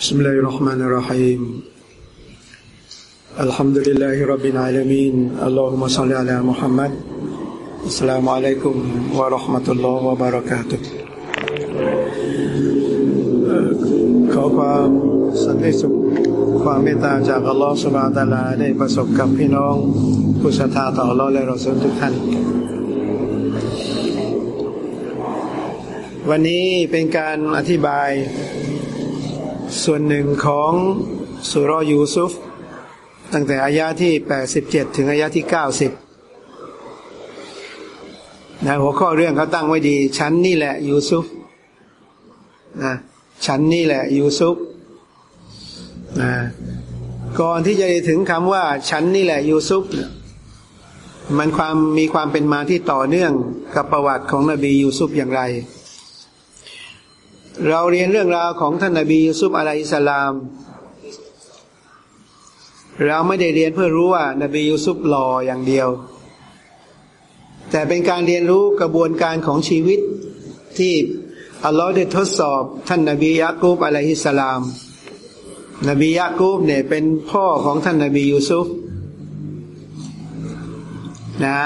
بسم الله الرحمن الرحيم الحمد لله رب العالمين اللهم صل على محمد السلام عليكم ورحمة الله وبركاته ขอความสันติสุขความเมตตาจากอัลลอฮฺสุบานตะลาได้ประสบกับพี่น้องผู้ศรัทธาต่ออัลลอฮฺและเราสุลทุกท่าน วันนี้เป็นการอธิบายส่วนหนึ่งของสุรยูซุฟ ตั้งแต่อายาที่ 87 ถึงอายาที่ 90นะหัวข้อเรื่องเขาตั้งไว้ดี ฉันนี่แหละยูซุฟนะฉันนี่แหละยูซุฟนะก่อนที่จะถึงคำว่า ฉันนี่แหละยูซุฟมันความมีความเป็นมาที่ต่อเนื่องกับประวัติของนบียูซุฟอย่างไร เราเรียนเรื่องราวของท่านนบียูซุฟอะลัยฮิสสลาม เราไม่ได้เรียนเพื่อรู้ว่านบียูซุฟหล่ออย่างเดียว แต่เป็นการเรียนรู้กระบวนการของชีวิตที่อัลลอฮ์ได้ทดสอบท่านนบียะกูบอะลัยฮิสสลาม นบียะกูบเนี่ยเป็นพ่อของท่านนบียูซุฟนะ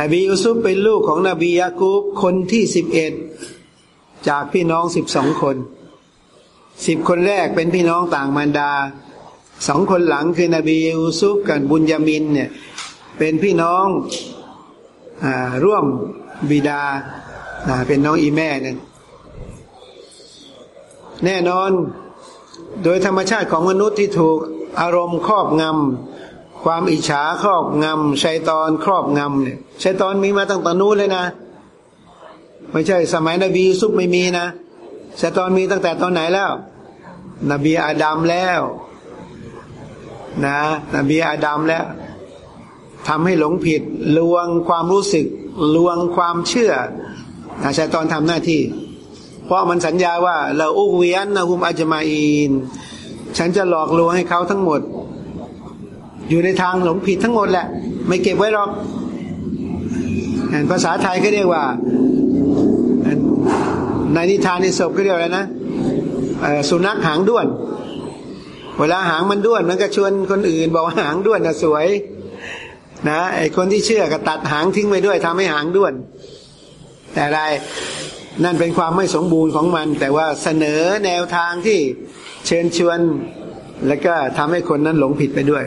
นบียูซุฟเป็นลูกของนบียะกูบคนที่สิบเอ็ด จากพี่น้องสิบสองคนสิบคนแรกเป็นพี่น้องต่างมารดาสองคนหลังคือนบียูซุฟกับบุญยามินเนี่ย เป็นพี่น้องอร่วมบิดาเป็นน้องอีแม่นั่นแน่นอน โดยธรรมชาติของมนุษย์ที่ถูกอารมณ์ครอบงำความอิจฉาครอบงำชัยตอนครอบงำเนี่ยชัยตอนมีมาตั้งแต่นู้นเลยนะ ไม่ใช่สมัยนบียูซุฟไม่มีนะชัยตอนมีตั้งแต่ตอนไหนแล้ว นบีอาดัมแล้ว นะ นบีอาดัมแล้วทำให้หลงผิดลวงความรู้สึก ลวงความเชื่อนะชัยตอนทำหน้าที่ เพราะมันสัญญาว่าเราอุกเวียนนะฮุมอาจมาอิน ฉันจะหลอกลวงให้เขาทั้งหมด อยู่ในทางหลงผิดทั้งหมดแหละ ไม่เก็บไว้หรอกภาษาไทยก็เรียกว่า ในนิทานในศพก็เรียกอะไรนะสุนัขหางด้วน เวลาหางมันด้วน มันก็ชวนคนอื่น บอกหางด้วนนะสวย นะไอคนที่เชื่อก็ตัดหางทิ้งไปด้วยทำให้หางด้วน แต่อะไรนั่นเป็นความไม่สมบูรณ์ของมัน แต่ว่าเสนอแนวทางที่เชิญชวน แล้วก็ทำให้คนนั้นหลงผิดไปด้วย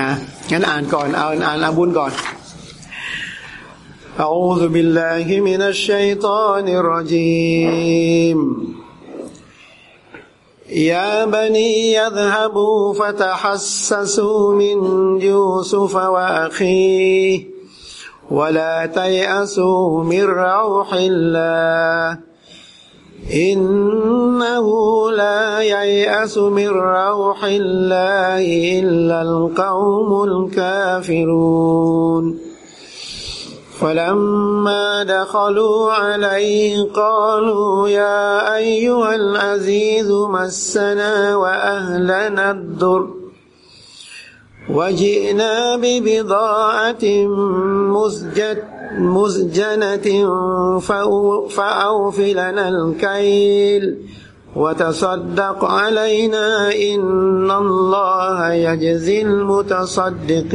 นะงั้นอ่านก่อนเอาอ่านอาบุญก่อน أعوذ بالله من الشيطان الرجيم. يا بني يذهبوا فتحسسوا من يوسف وأخيه ولا تيأسوا من روح الله. إنه لا ييأس من روح الله إلا القوم الكافرون. فلما دخلوا عليه قالوا يا أيها العزيز مسنا وأهلنا الضر. وجئنا ببضاعة مزجة مزجنة فأوف لنا الكيل. وتصدق علينا إن الله يجزي المتصدقين.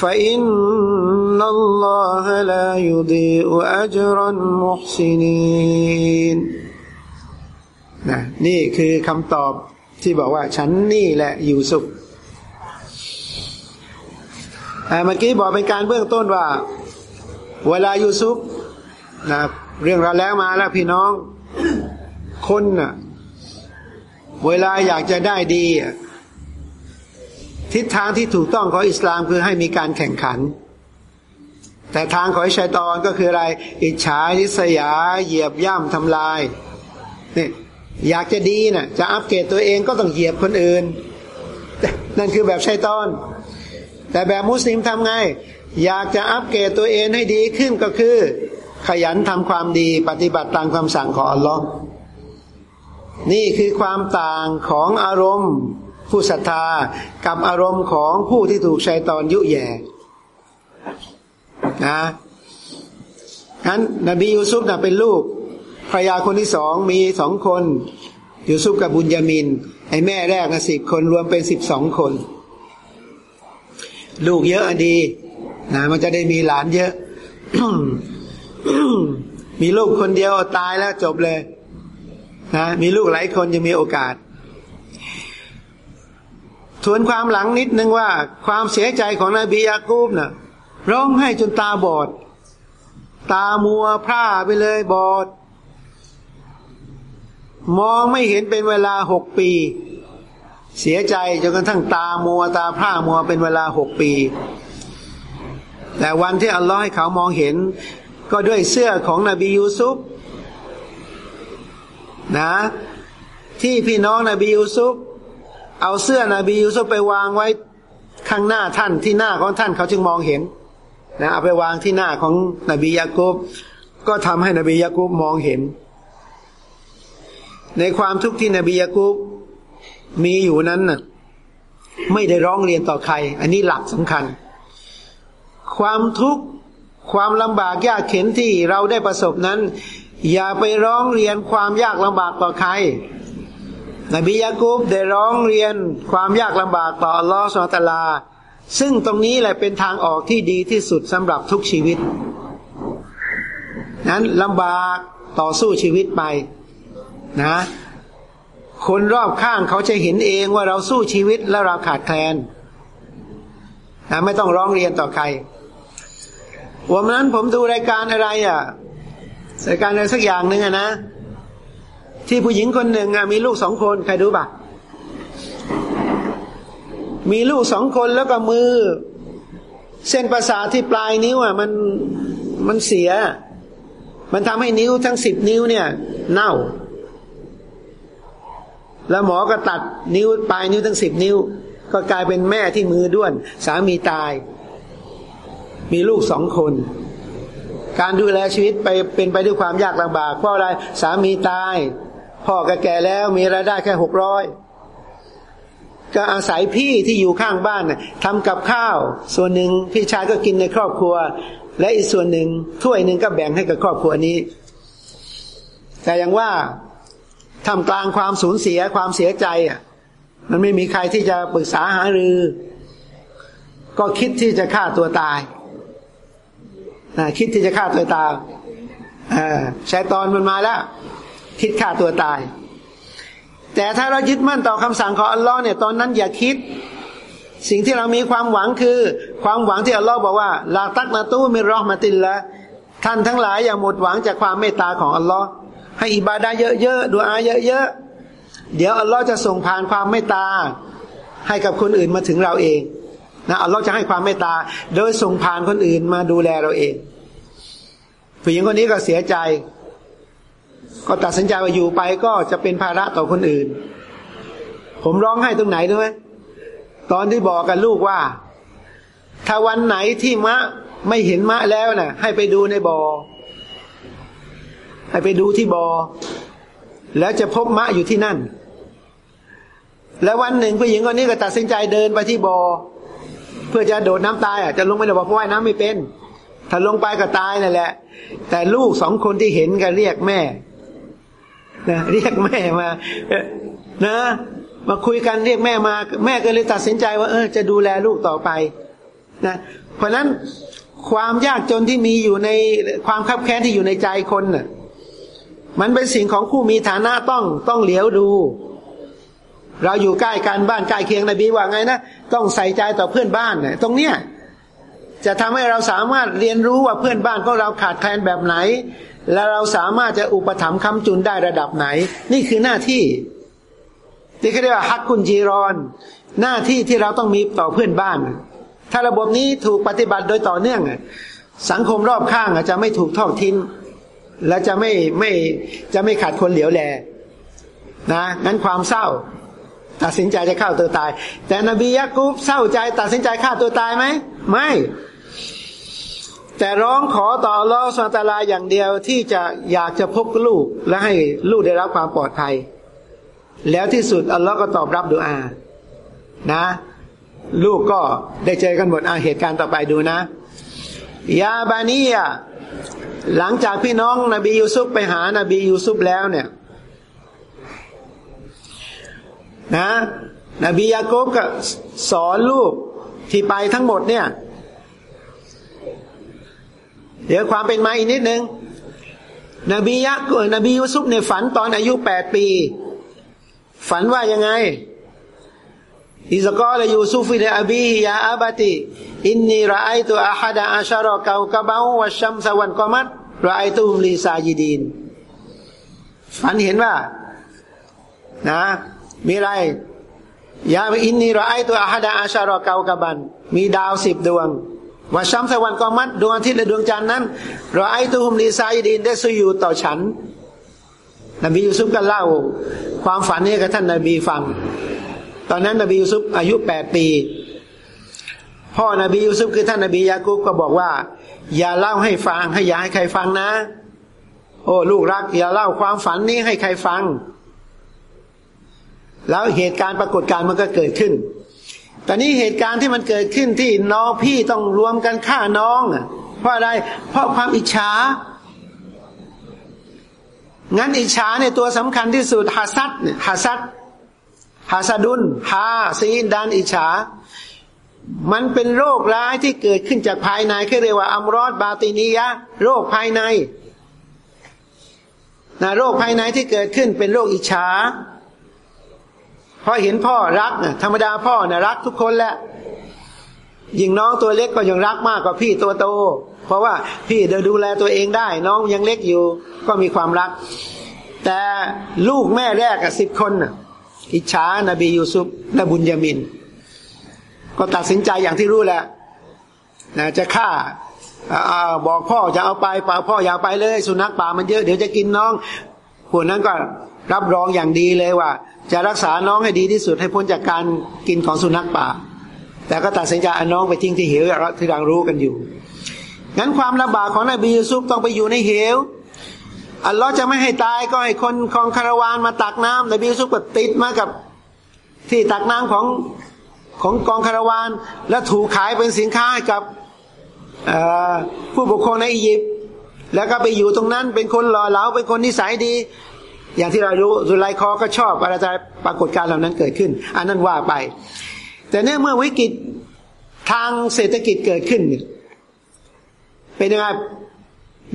فإن الله لا يضيء أجر المحسنين นะนี่คือคำตอบที่บอกว่า ฉันนี่แหละยูซุฟเมื่อกี้บอกเป็นการเบื้องต้นว่า เวลายูซุฟนะเรื่องราวแล้วมาแล้วพี่น้อง คนน่ะ เวลาอยากจะได้ดี ทิศทางที่ถูกต้องของอิสลามคือให้มีการแข่งขัน แต่ทางของชัยตอนก็คืออะไร อิจฉาริษยา เหยียบย่ำทำลายนี่อยากจะดีนะ่ะจะอัปเกรดตัวเองก็ต้องเหยียบคนอื่น นั่นคือแบบชัยตอน แต่แบบมุสลิมทำไง อยากจะอัปเกรดตัวเองให้ดีขึ้นก็คือ ขยันทำความดีปฏิบัติตามคำสั่งของอัลลอฮ์นี่คือความต่างของอารมณ์ ผู้ศรัทธากับอารมณ์ของผู้ที่ถูกชัยตอนยุแย่นะนั้นนบียูซุฟนะเป็นลูกภรรยาคนที่สองมีสองคนยูซุฟกับบุญยามิน ไอแม่แรกนะสิบคนรวมเป็นสิบสองคน ลูกเยอะอดีนะมันจะได้มีหลานเยอะ มีลูกคนเดียวตายแล้วจบเลยนะมีลูกหลายคนจะมีโอกาส ทวนความหลังนิดนึงว่า ความเสียใจของนบียากูบนะ่ะร้องไห้จนตาบอด ตามัวพร่าไปเลยบอด มองไม่เห็นเป็นเวลาหกปี เสียใจจนกระทั่งตามัวตาพร่ามัวเป็นเวลาหกปี แต่วันที่อัลลอฮ์ให้เขามองเห็น ก็ด้วยเสื้อของนบียูซุฟนะ ที่พี่น้องนบียูซุฟ เอาเสื้อนบียูซุฟไปวางไว้ข้างหน้าท่านที่หน้าของท่านเขาจึงมองเห็นนะเอาไปวางที่หน้าของนบียากูบก็ทำให้นบียากูบมองเห็น ในความทุกข์ที่นบียากูบมีอยู่นั้นน่ะไม่ได้ร้องเรียนต่อใคร อันนี้หลักสำคัญ ความทุกข์ความลำบากยากเข็นที่เราได้ประสบนั้น อย่าไปร้องเรียนความยากลำบากต่อใคร นบียากูบได้ร้องเรียนความยากลำบากต่ออัลลอฮฺสุลตาลา ซึ่งตรงนี้แหละเป็นทางออกที่ดีที่สุดสำหรับทุกชีวิต นั้นลำบากต่อสู้ชีวิตไปนะ คนรอบข้างเขาจะเห็นเองว่าเราสู้ชีวิตแล้วเราขาดแคลนนะไม่ต้องร้องเรียนต่อใคร วันนั้นผมดูรายการอะไรอะรายการอะไรสักอย่างหนึ่งอะนะ ที่ผู้หญิงคนหนึ่งมีลูกสองคนใครดูปะมีลูกสองคนแล้วก็มือ เส้นประสาทที่ปลายนิ้วอะ มันมันเสีย มันทำให้นิ้วทั้งสิบนิ้วเนี่ย เน่า แล้วหมอก็ตัดนิ้วปลายนิ้วทั้งสิบนิ้ว ก็กลายเป็นแม่ที่มือด้วน สามีตาย มีลูกสองคน การดูแลชีวิตไปเป็นไปด้วยความยากลำบากเพราะอะไรสามีตาย พ่อก็แก่แล้วมีรายได้แค่หกร้อยก็อาศัยพี่ที่อยู่ข้างบ้านทำกับข้าว ส่วนหนึ่งพี่ชายก็กินในครอบครัว และอีกส่วนหนึ่งถ้วยหนึ่งก็แบ่งให้กับครอบครัวนี้ แต่อย่างว่าทำกลางความสูญเสียความเสียใจอะมันไม่มีใครที่จะปรึกษาหารือ ก็คิดที่จะฆ่าตัวตายนะคิดที่จะฆ่าตัวตายอ่าชายตอนมันมาแล้ว คิดฆ่าตัวตาย แต่ถ้าเรายึดมั่นต่อคำสั่งของอัลลอฮ์เนี่ยตอนนั้นอย่าคิด สิ่งที่เรามีความหวังคือ ความหวังที่อัลลอฮ์บอกว่าลาตักนาตู้มิรอมาตินละท่านทั้งหลายอย่าหมดหวังจากความเมตตาของอัลลอฮ์ให้อิบาดาเยอะๆดูอาเยอะๆเดี๋ยวอัลลอฮ์จะส่งผ่านความเมตตาให้กับคนอื่นมาถึงเราเองนะอัลลอฮ์จะให้ความเมตตา โดยส่งผ่านคนอื่นมาดูแลเราเองผู้หญิงคนนี้ก็เสียใจ ก็ตัดสินใจว่าอยู่ไปก็จะเป็นภาระต่อคนอื่น ผมร้องไห้ตรงไหนด้วยตอนที่บอกกับลูกว่า ถ้าวันไหนที่มะไม่เห็นมะแล้วนะ่ะ ให้ไปดูในบอ่อให้ไปดูที่บอ่อแล้วจะพบมะอยู่ที่นั่น แล้ววันหนึ่งผู้หญิงคนนี้ก็ตัดสินใจเดินไปที่บอ่อเพื่อจะโดดน้ำตายอะจะลงไปในบ่อเพราะว่ายน้ำไม่เป็น ถ้าลงไปก็ตายนั่นแหละ แต่ลูกสองคนที่เห็นก็เรียกแม่ นะเรียกแม่มานะมาคุยกันเรียกแม่มา แม่ก็เลยตัดสินใจว่า เออจะดูแลลูกต่อไปนะเพราะนั้นความยากจนที่มีอยู่ในความคับแค้นที่อยู่ในใจคนน่ะ มันเป็นสิ่งของผู้มีฐานะต้องต้องเหลียวดู เราอยู่ใกล้กันบ้านใกล้เคียงนบีว่าไงนะต้องใส่ใจต่อเพื่อนบ้านเนี่ยตรงเนี้ยจะทำให้เราสามารถเรียนรู้ว่าเพื่อนบ้านของเราขาดแคลนแบบไหน แล้วเราสามารถจะอุปถัมภ์คำจุนได้ระดับไหน นี่คือหน้าที่ที่เขาเรียกว่าฮักคุณจีรอน หน้าที่ที่เราต้องมีต่อเพื่อนบ้าน ถ้าระบบนี้ถูกปฏิบัติโดยต่อเนื่อง สังคมรอบข้างจจะไม่ถูกทอดทิ้งและจะไม่ไม่จะไม่ขาดคนเหลียวแลนะงั้นความเศร้า ตัดสินใจจะฆ่าตัวตาย แต่นบียะกุบเศร้าใจ ตัดสินใจฆ่าตัวตายไหมไม่ แต่ร้องขอต่อลอสตาลาอย่างเดียวที่จะอยากจะพบลูกและให้ลูกได้รับความปลอดภัย แล้วที่สุดอัลลอฮ์ก็ตอบรับดูอา นะ ลูกก็ได้เจอกันหมดอาเหตุการณ์ต่อไปดูนะยาบานียหลังจากพี่น้องนบียูซุปไปหานาบียูซุปแล้วเนี่ยนะนบียาโกบก็สอนลูกที่ไปทั้งหมดเนี่ย เดี๋ยวความเป็นมาอีกนิดนึง นบียักษ์นบียูซุฟในฝันตอนอายุแปดปี ฝันว่ายังไงإذ قال يوسف لأبيه يا أبت إني رأيت أحد عشر كوكبا والشمس والقمر رأيتهم لي ساجدين ฝันเห็นว่า นะ มีอะไรيا إني رأيت أحد عشر كوكبا มีดาวสิบดวง ว่าชัมสวันกอมัดดวงอาทิตย์และดวงจันทร์นั้นรอไอตุมลีซายิดีนได้สุยูต่อฉันนบียูซุฟก็เล่า ความฝันนี้กับท่านนบีฟัง ตอนนั้นนบียูซุฟอายุแปดปี พ่อนบียูซุฟคือท่านนบียากุบก็บอกว่า อย่าเล่าให้ฟังให้อย่าให้ใครฟังนะ โอ้ลูกรัก อย่าเล่าความฝันนี้ให้ใครฟัง แล้วเหตุการณ์ปรากฏการณ์มันก็เกิดขึ้น แตอนนี้เหตุการณ์ที่มันเกิดขึ้นที่น้องพี่ต้องรวมกันฆ่าน้องเพราะอะไร เพราะความอิจฉา งั้นอิจฉาเนี่ยตัวสำคัญที่สุดฮาซัดเนี่ยฮาซัดฮาสดุนฮาซีนดันอิจฉา มันเป็นโรคร้ายที่เกิดขึ้นจากภายในคือเรียกว่าอัมรอดบาตินียะ โรคภายในนะโรคภายในที่เกิดขึ้นเป็นโรคอิจฉา พอเห็นพ่อรักนะธรรมดาพ่อนะรักทุกคนแหละยิ่งน้องตัวเล็กก็ยังรักมากกว่าพี่ตัวโต เพราะว่าพี่เดินดูแลตัวเองได้ น้องยังเล็กอยู่ ก็มีความรัก แต่ลูกแม่แรกอะสิบคนอิจฉานบียูซุฟและบุญยามิน ก็ตัดสินใจอย่างที่รู้แหละนะจะฆ่าบอกพ่อจะเอาไปป่าพ่ออย่าไปเลย สุนัขป่ามันเยอะเดี๋ยวจะกินน้อง พวกนั้นก็รับรองอย่างดีเลยว่า จะรักษาน้องให้ดีที่สุดให้พ้นจากการกินของสุนัขป่า แต่ก็ตัดสินใจเอาน้องไปทิ้งที่เหวที่เรารู้กันอยู่งั้นความลำบากของนบียูซุฟต้องไปอยู่ในเหวอัลลอฮ์จะไม่ให้ตายก็ให้คนของคาราวานมาตักน้ำนบียูซุฟก็ติดมากับที่ตักน้ำของของกองคาราวาน แล้วถูกขายเป็นสินค้าให้กับผู้ปกครองในอียิปต์ แล้วก็ไปอยู่ตรงนั้น เป็นคนหล่อเหลาเป็นคนนิสัยดี อย่างที่เรารู้สุไลคอก็ชอบอะไรจะปรากฏการเหล่านั้นเกิดขึ้น อันนั้นว่าไป แต่เนี่ยเมื่อวิกฤตทางเศรษฐกิจเกิดขึ้น เป็นยังไง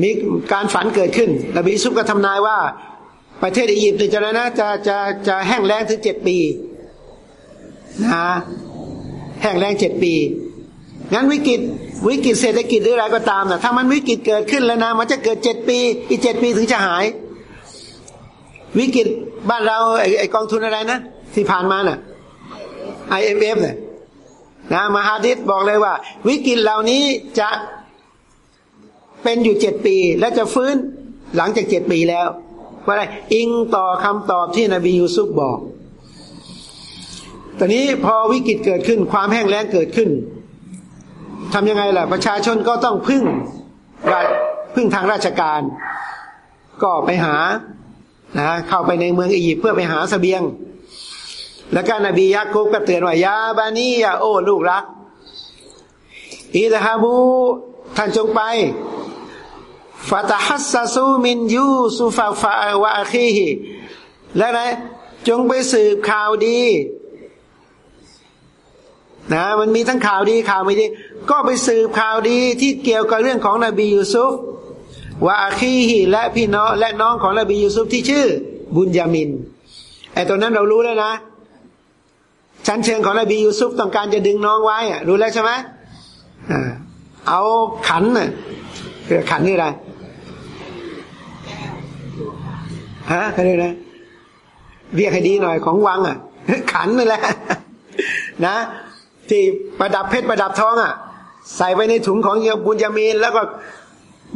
มีการฝันเกิดขึ้นนบีซุปก็ทำนายว่า ประเทศอียิปต์จะนะจะจะจะแห้งแล้งถึงเจ็ดปีนะแห้งแล้งเจ็ดปี งั้นวิกฤตวิกฤตเศรษฐกิจหรืออะไรก็ตามนะถ้ามันวิกฤตเกิดขึ้นแล้วนะมันจะเกิดเจ็ดปี อีกเจ็ดปีถึงจะหาย วิกฤตบ้านเราไอไอกองทุนอะไรนะ ที่ผ่านมาน่ะ IMF เนี่ยนะมหาดิษบอกเลยว่า วิกฤตเหล่านี้จะเป็นอยู่เจ็ดปี และจะฟื้นหลังจากเจ็ดปีแล้วว่าอะไรอิงต่อคำตอบที่นบียูซุฟบอกตอนนี้พอวิกฤตเกิดขึ้น ความแห้งแล้งเกิดขึ้น ทำยังไงล่ะ ประชาชนก็ต้องพึ่งพึ่งทางราชการ ก็ไปหานะเข้าไปในเมืองอียิปต์เพื่อไปหาสเสบียง แล้วก็นบียะกุบก็เตือนว่ายาบานียาโอ้ลูกรักอิลฮาบูท่านจงไปฟาตาฮัสซาซูมินยูซูฟาฟาวะคีฮิและนะจงไปสืบข่าวดี นะมันมีทั้งข่าวดีข่าวไม่ดี ก็ไปสืบข่าวดีที่เกี่ยวกับเรื่องของนบียูซุฟวะอาคีฮิและพี่น้องและน้องของนบียูซุฟที่ชื่อ บุญยามินไอ้ตัวนั้นเรารู้แล้วนะ ชั้นเชิงของนบียูซุฟต้องการจะดึงน้องไว้อรู้แล้วใช่ไหมอ่าเอาขันน่ะคือขันนี่อะไรฮะเขาเรียกนะเรียกให้ดีหน่อยของวังอะ ขันนี่แหละนะ ที่ประดับเพชรประดับทองอะ ใส่ไปในถุงของบุญยามีนแล้วก็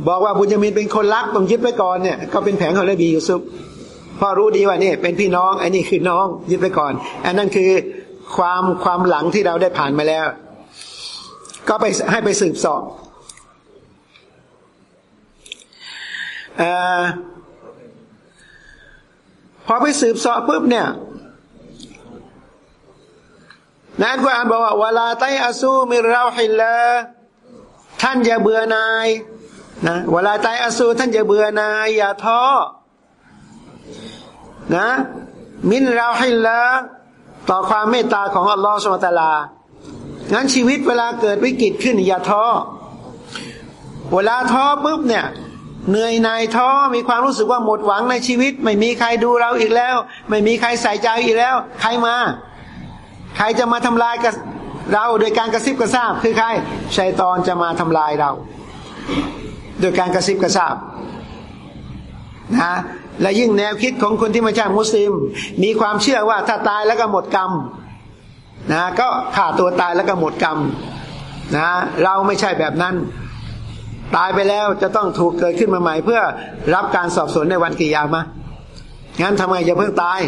บอกว่าบุญยามีนเป็นคนรักต้องยึดไว้ก่อนเนี่ยก็เป็นแผนของนบียูซุฟพอรู้ดีว่านี่เป็นพี่น้องไอ้นี่คือน้องยึดไว้ก่อน อันนั้นคือความความหลังที่เราได้ผ่านมาแล้ว ก็ไปให้ไปสืบสอบอพอไปสืบสอบปุ๊บเนี่ย นักกุอานบอกว่าวลาไตอาซูมิราฮิลละท่านอย่าเบื่อนายนะเวลาไตอาซูท่านอย่าเบื่อนายอย่าท้อนะ มินเราฮิลละต่อความเมตตาของอัลลอฮฺสุลตาลา งั้นชีวิตเวลาเกิดวิกฤตขึ้นอย่าท้อ เวลาท้อปุ๊บเนี่ยเหนื่อยนายท้อมีความรู้สึกว่าหมดหวังในชีวิต ไม่มีใครดูเราอีกแล้ว ไม่มีใครใส่ใจอีกแล้ว ใครมา ใครจะมาทำลายกับเราโดยการกระซิบกระซาบคือใครชัยตอนจะมาทำลายเรา โดยการกระซิบกระซาบนะและยิ่งแนวคิดของคนที่ไม่ใช่มุสลิม มีความเชื่อว่าถ้าตายแล้วก็หมดกรรมนะก็ฆ่าตัวตายแล้วก็หมดกรรมนะเราไม่ใช่แบบนั้น ตายไปแล้วจะต้องถูกเกิดขึ้นมาใหม่ เพื่อรับการสอบสวนในวันกิยามะงั้นทำไงอย่าเพิ่งตาย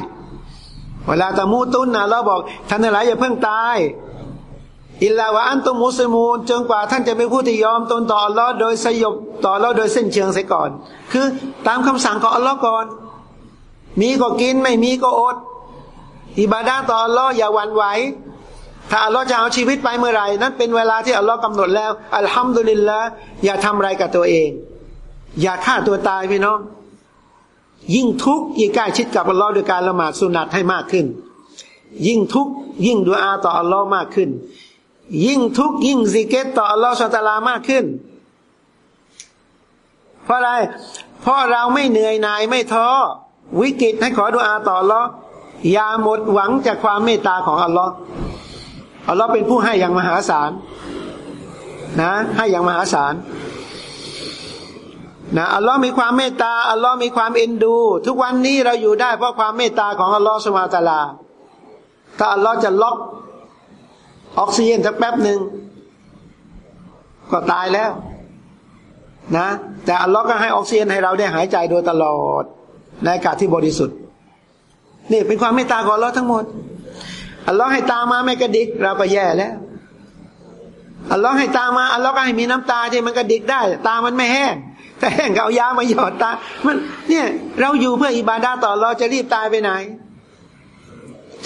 ولا تموتنเราบอกท่านทั้งหลายอย่าเพิ่งตาย إلا وأنتم مسلمونจนกว่าท่านจะเป็นผู้ที่ยอมตนต่ออัลลอฮ์โดยสยบต่ออัลลอฮ์โดยเส้นเชิงเสียก่อน คือตามคำสั่งของอัลลอฮ์ก่อน มีก็กินไม่มีก็อด عبادةต่ออัลลอฮ์อย่าหวั่นไหวถ้าอัลลอฮ์จะเอาชีวิตไปเมื่อไหร่นั้นเป็นเวลาที่อัลลอฮ์กำหนดแล้ว الحمد للهอย่าทำอะไรกับตัวเอง อย่าฆ่าตัวตายพี่น้อง ยิ่งทุกข์ยิ่งใกล้ชิดกับอัลลอฮ์โดยการละหมาดสุนัตให้มากขึ้น ยิ่งทุกข์ยิ่งดูอาต่ออัลลอฮ์มากขึ้น ยิ่งทุกข์ยิ่งซิกเกตต่ออัลลอฮ์สุตลามากขึ้น เพราะอะไร เพราะเราไม่เหนื่อยหน่ายไม่ท้อวิกฤตให้ขอดูอาต่ออัลลอฮ์อย่าหมดหวังจากความเมตตาของอัลลอฮ์อัลลอฮ์เป็นผู้ให้อย่างมหาศาลนะ ให้อย่างมหาศาล นะอัลลอฮ์มีความเมตตาอัลลอฮ์มีความเอ็นดู ทุกวันนี้เราอยู่ได้เพราะความเมตตาของอัลลอฮ์สุมาตาลา ถ้าอัลลอฮ์จะล็อกออกซิเจนสักแป๊บหนึ่งก็ตายแล้วนะ แต่อัลลอฮ์ก็ให้ออกซิเจนให้เราได้หายใจโดยตลอด ในอากาศที่บริสุทธิ์ นี่เป็นความเมตตาของอัลลอฮ์ทั้งหมดอัลลอฮ์ให้ตามาไม่กระดิก เราก็แย่แล้วอัลลอฮ์ให้ตามาอัลลอฮ์ก็ให้มีน้ำตาที่มันกระดิกได้ ตามันไม่แห้ง แต่แห้งก็เอายามาหยอดตา มัน เนี่ย เราอยู่เพื่ออิบาดาต่อเราจะรีบตายไปไหน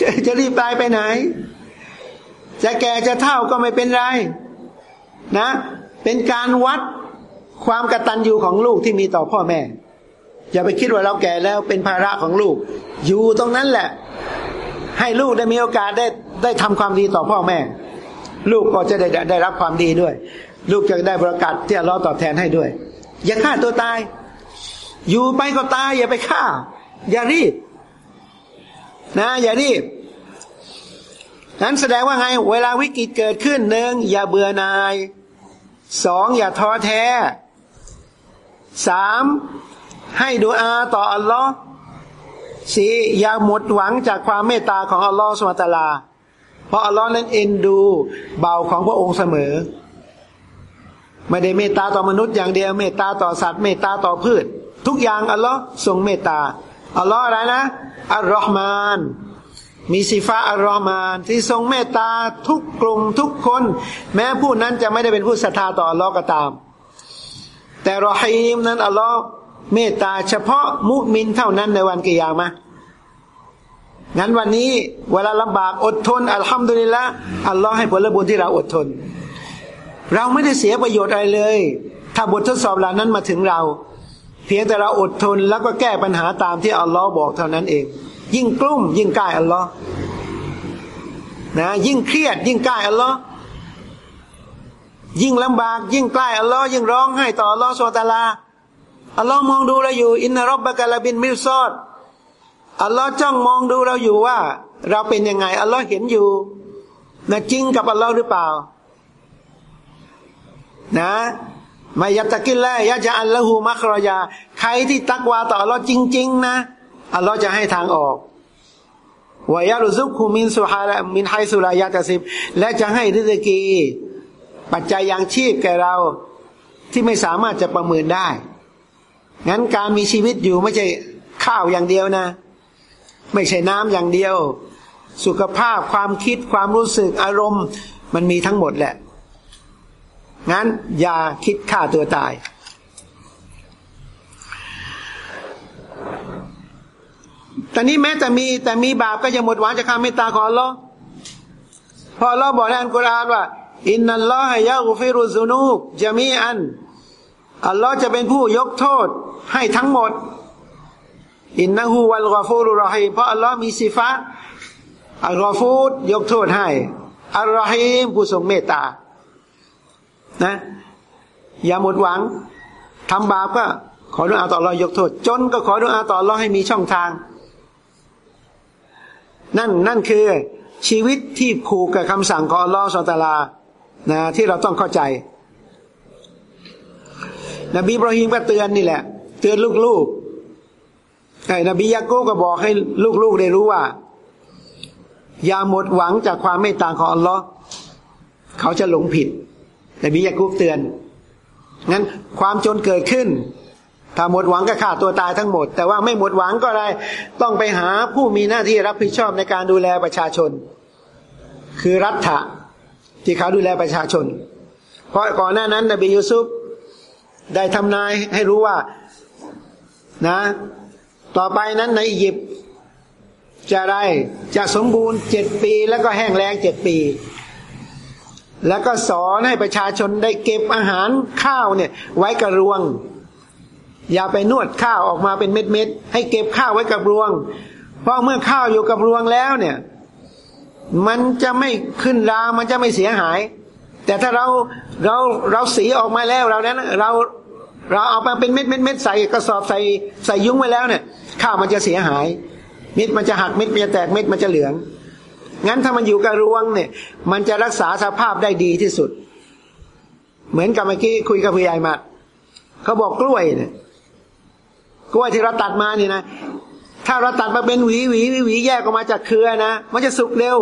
จะจะรีบตายไปไหน จะแก่จะเท่าก็ไม่เป็นไร นะ เป็นการวัดความกตัญญูของลูกที่มีต่อพ่อแม่ อย่าไปคิดว่าเราแก่แล้วเป็นภาระของลูก อยู่ตรงนั้นแหละ ให้ลูกได้มีโอกาสได้ได้ทำความดีต่อพ่อแม่ ลูกก็จะได้ได้รับความดีด้วย ลูกจะได้ประกาศที่อัลลอตอบแทนให้ด้วย อย่าฆ่าตัวตาย อยู่ไปก็ตายอย่าไปฆ่า อย่ารีบ นะ อย่ารีบ นั้นแสดงว่าไง เวลาวิกฤตเกิดขึ้นหนึ่งอย่าเบื่อนายสองอย่าท้อแท้สามให้ดูอาต่ออัลลอฮ์สี่อย่าหมดหวังจากความเมตตาของอัลลอฮฺสุลตาลา เพราะอัลลอฮ์นั้นเอ็นดูเบาของพระองค์เสมอ ไม่ได้เมตตาต่อมนุษย์อย่างเดียวเมตตาต่อสัตว์เมตตาต่อพืช ทุกอย่างอัลลอฮ์ทรงเมตตาอัลลอฮ์อะไรนะอัลลอฮ์มานมีสีฟ้าอัลลอฮ์มานที่ทรงเมตตาทุกกลุ่มทุกคน แม้ผู้นั้นจะไม่ได้เป็นผู้ศรัทธาต่ออัลลอฮ์ก็ตาม แต่รอฮีมนั้นอัลลอฮ์เมตตาเฉพาะมุมินเท่านั้นในวันกิยามะงั้นวันนี้เวลาลำบากอดทนอัลฮัมดุลิลละอัลลอฮ์ให้ผลบุญที่เราอดทน เราไม่ได้เสียประโยชน์อะไรเลย ถ้าบททดสอบเหล่านั้นมาถึงเรา เพียงแต่เราอดทนแล้วก็แก้ปัญหาตามที่อัลลอฮ์บอกเท่านั้นเอง ยิ่งกลุ้มยิ่งใกล้อัลลอฮ์นะยิ่งเครียดยิ่งใกล้อัลลอฮ์ยิ่งลำบาก ยิ่งใกล้อัลลอฮ์ยิ่งร้องให้ต่ออัลลอฮ์สุลตาลาอัลลอฮ์มองดูเราอยู่อินนารบบะกะลาบินมิลซอดอัลลอฮ์จ้องมองดูเราอยู่ว่า เราเป็นยังไงอัลลอฮ์เห็นอยู่นะจริงกับอัลลอฮ์หรือเปล่า นะมายัตะกินแล้วยะจะอัลลอฮูมัครยา ใครที่ตักวาต่ออัลลอฮ์จริง ๆ นะอัลลอฮ์จะให้ทางออกวายารุซุกคูมินสุฮาละมินไฮสุรายาตสิบและจะให้ริสกี ปัจจัยยังชีพแก่เราที่ไม่สามารถจะประเมินได้ งั้นการมีชีวิตอยู่ไม่ใช่ข้าวอย่างเดียวนะ ไม่ใช่น้ำอย่างเดียว สุขภาพความคิดความรู้สึกอารมณ์ มันมีทั้งหมดแหละ งั้นอย่าคิดฆ่าตัวตาย ตอนนี้แม้แต่มีแต่มีบาปก็จะหมดหวังจากความเมตตาของอัลลอฮ์พออัลลอฮ์บอกในอัลกุรอานว่า إن الله يغفر الذنوب جميعا อัลลอฮ์จะเป็นผู้ยกโทษให้ทั้งหมด إنه هو الغفور الرحيمเพราะอัลลอฮ์มีصفة الغفورยกโทษให้الرحيمผู้ทรงเมตตา นะ อย่าหมดหวังทำบาปก็ขอดุอาต่อรอยกโทษ จนก็ขอดุอาต่อรอให้มีช่องทาง นั่นนั่นคือชีวิตที่ผูกกับคำสั่งของอัลลอฮฺสุลตาลานะที่เราต้องเข้าใจ นบีบรอฮิมก็เตือนนี่แหละ เตือนลูกๆไอ้นบียากูก็บอกให้ลูกๆได้รู้ว่า อย่าหมดหวังจากความเมตตาของอัลลอฮ์เขาจะหลงผิด นบียากูเตือน งั้นความจนเกิดขึ้น ถ้าหมดหวังก็ขาดตัวตายทั้งหมด แต่ว่าไม่หมดหวังก็ได้ต้องไปหาผู้มีหน้าที่รับผิดชอบในการดูแลประชาชน คือรัฐะที่เขาดูแลประชาชน เพราะก่อนหน้านั้นนบียูซุฟได้ทำนายให้รู้ว่านะ ต่อไปนั้นในอียิปต์จะได้จะสมบูรณ์เจ็ดปี แล้วก็แห้งแล้งเจ็ดปี แล้วก็สอนให้ประชาชนได้เก็บอาหารข้าวเนี่ย ไว้กับรวง อย่าไปนวดข้าวออกมาเป็นเม็ดเม็ดให้เก็บข้าวไว้กับรวง เพราะเมื่อข้าวอยู่กับรวงแล้วเนี่ย มันจะไม่ขึ้นรามันจะไม่เสียหาย แต่ถ้าเราเราเราสีออกมาแล้วเรานั้นเราเราเอาไปเป็นเม็ดเม็ดเม็ดใส่กระสอบใส่ใส่ยุ้งไว้แล้วเนี่ย ข้าวมันจะเสียหาย เม็ดมันจะหักเม็ดมันจะแตกเม็ดมันจะเหลือง งั้นถ้ามันอยู่กับรวงเนี่ย มันจะรักษาสภาพได้ดีที่สุด เหมือนกับเมื่อกี้คุยกับผู้ใหญ่มาเขาบอกกล้วยเนี่ยกล้วยที่เราตัดมานี่นะถ้าเราตัดมาเป็นหวีหวีหวีแยกออกมาจากเครือนะมันจะสุกเร็ว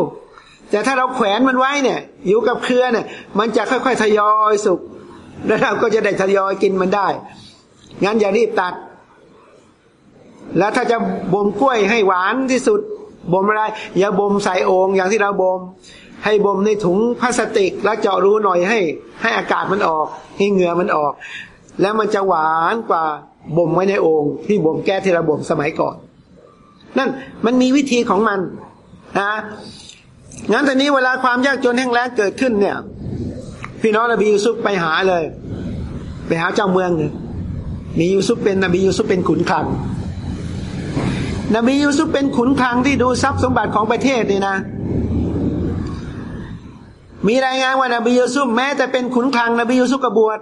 แต่ถ้าเราแขวนมันไว้เนี่ย อยู่กับเครือเนี่ย มันจะค่อยๆทยอยสุกแล้วเราก็จะได้ทยอยกินมันได้ งั้นอย่ารีบตัด แล้วถ้าจะบ่มกล้วยให้หวานที่สุด บ่มอะไรอย่าบ่มใส่โอ่งอย่างที่เราบ่มให้บ่มในถุงพลาสติกแล้วเจาะรูหน่อยให้ ให้อากาศมันออก ให้เหงื่อมันออก แล้วมันจะหวานกว่าบ่มไว้ในโอ่งที่บ่มแก้ที่เราบ่มสมัยก่อน นั่นมันมีวิธีของมันนะงั้นตอนนี้เวลาความยากจนแห้งแล้งเกิดขึ้นเนี่ย พี่น้องนบียูซุปไปหาเลย ไปหาเจ้าเมืองเลยมียูซุปเป็นนบียูซุปเป็นขุนคลัง นบียูซุปเป็นขุนคลังที่ดูทรัพย์สมบัติของประเทศนี่นะ มีรายงานว่านบียูซุปแม้แต่เป็นขุนคลังนบียูซุปกบวช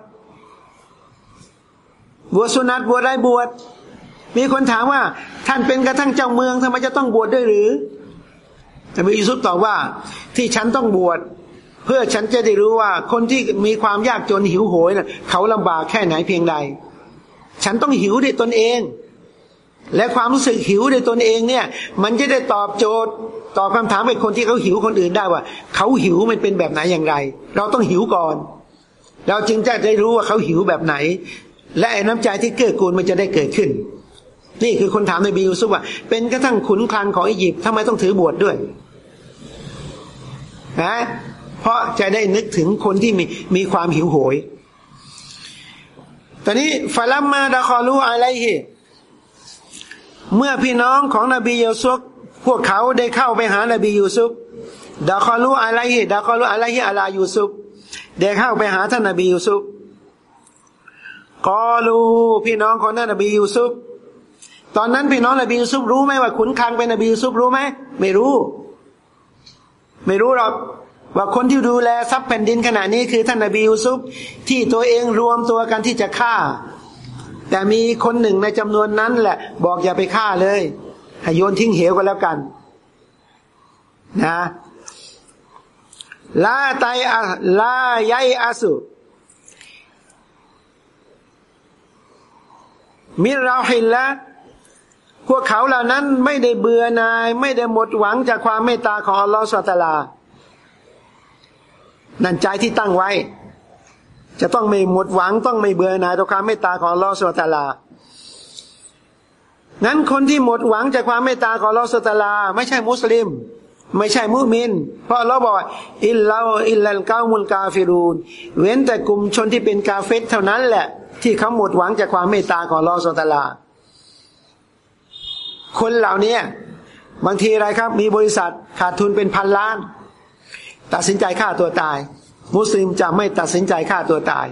บวชสุนัตบวชได้บวชมีคนถามว่า ท่านเป็นกระทั่งเจ้าเมืองทำไมจะต้องบวชด้วยหรือแต่บียูซุปตอบว่า ที่ฉันต้องบวชเพื่อฉันจะได้รู้ว่า คนที่มีความยากจนหิวโหยนะเขาลำบากแค่ไหนเพียงใด ฉันต้องหิวด้วยตนเอง และความรู้สึกหิวด้วยตนเองเนี่ย มันจะได้ตอบโจทย์ตอบคำถามไปคนที่เขาหิวคนอื่นได้ว่า เขาหิวมันเป็นแบบไหนอย่างไร เราต้องหิวก่อน เราจึงจะได้รู้ว่าเขาหิวแบบไหน และไอ้น้ำใจที่เกิดกูลมันจะได้เกิดขึ้น นี่คือคนถามในบียูซุปว่า เป็นกระทั่งขุนคลังของอียิปต์ทำไมต้องถือบวชดด้วยนะเพราะจะได้นึกถึงคนที่มีมีความหิวโหยตอนนี้ฟาลัมมาดะคอลูอะไรฮิ เมื่อพี่น้องของนบียูซุฟพวกเขาได้เข้าไปหานบียูซุฟดะคอลูอะไรฮิดะคอลูอะไรฮิอัลายูซุฟได้เข้าไปหาท่านนบียูซุฟกอลูพี่น้องของท่านบียูซุฟตอนนั้นพี่น้องนบียูซุฟรู้ไหมว่าขุนคลังเป็นนบียูซุฟรู้ไหมไม่รู้ ไม่รู้หรอกว่าคนที่ดูแลทรัพย์แผ่นดินขณะนี้คือท่านนบียูซุฟที่ตัวเองรวมตัวกันที่จะฆ่า แต่มีคนหนึ่งในจำนวนนั้นแหละ บอกอย่าไปฆ่าเลยให้โยนทิ้งเหวก็แล้วกัน นะลาไตอาลาไยอาสุ มิราฮิลละพวกเขาเหล่านั้นไม่ได้เบื่อนาย ไม่ได้หมดหวังจากความเมตตาของอัลลอฮฺสุลตาลา นั่นใจที่ตั้งไว้ จะต้องไม่หมดหวังต้องไม่เบื่อหน่ายต่อความเมตตาของลอสวตาลางั้นคนที่หมดหวังจากความเมตตาของอัลลอฮ์ سبحانه وتعالى ไม่ใช่มุสลิม ไม่ใช่مؤمن เพราะเราบอกإلا إلا القوم الكافرونเว้นแต่กลุ่มชนที่เป็นكافرเท่านั้นแหละ ที่เขาหมดหวังจากความเมตตาของอัลลอฮ์ سبحانه وتعالى คนเหล่านี้บางทีอะไรครับ มีบริษัทขาดทุนเป็นพันล้าน ตัดสินใจฆ่าตัวตาย มุสลิมจะไม่ตัดสินใจฆ่าตัวตาย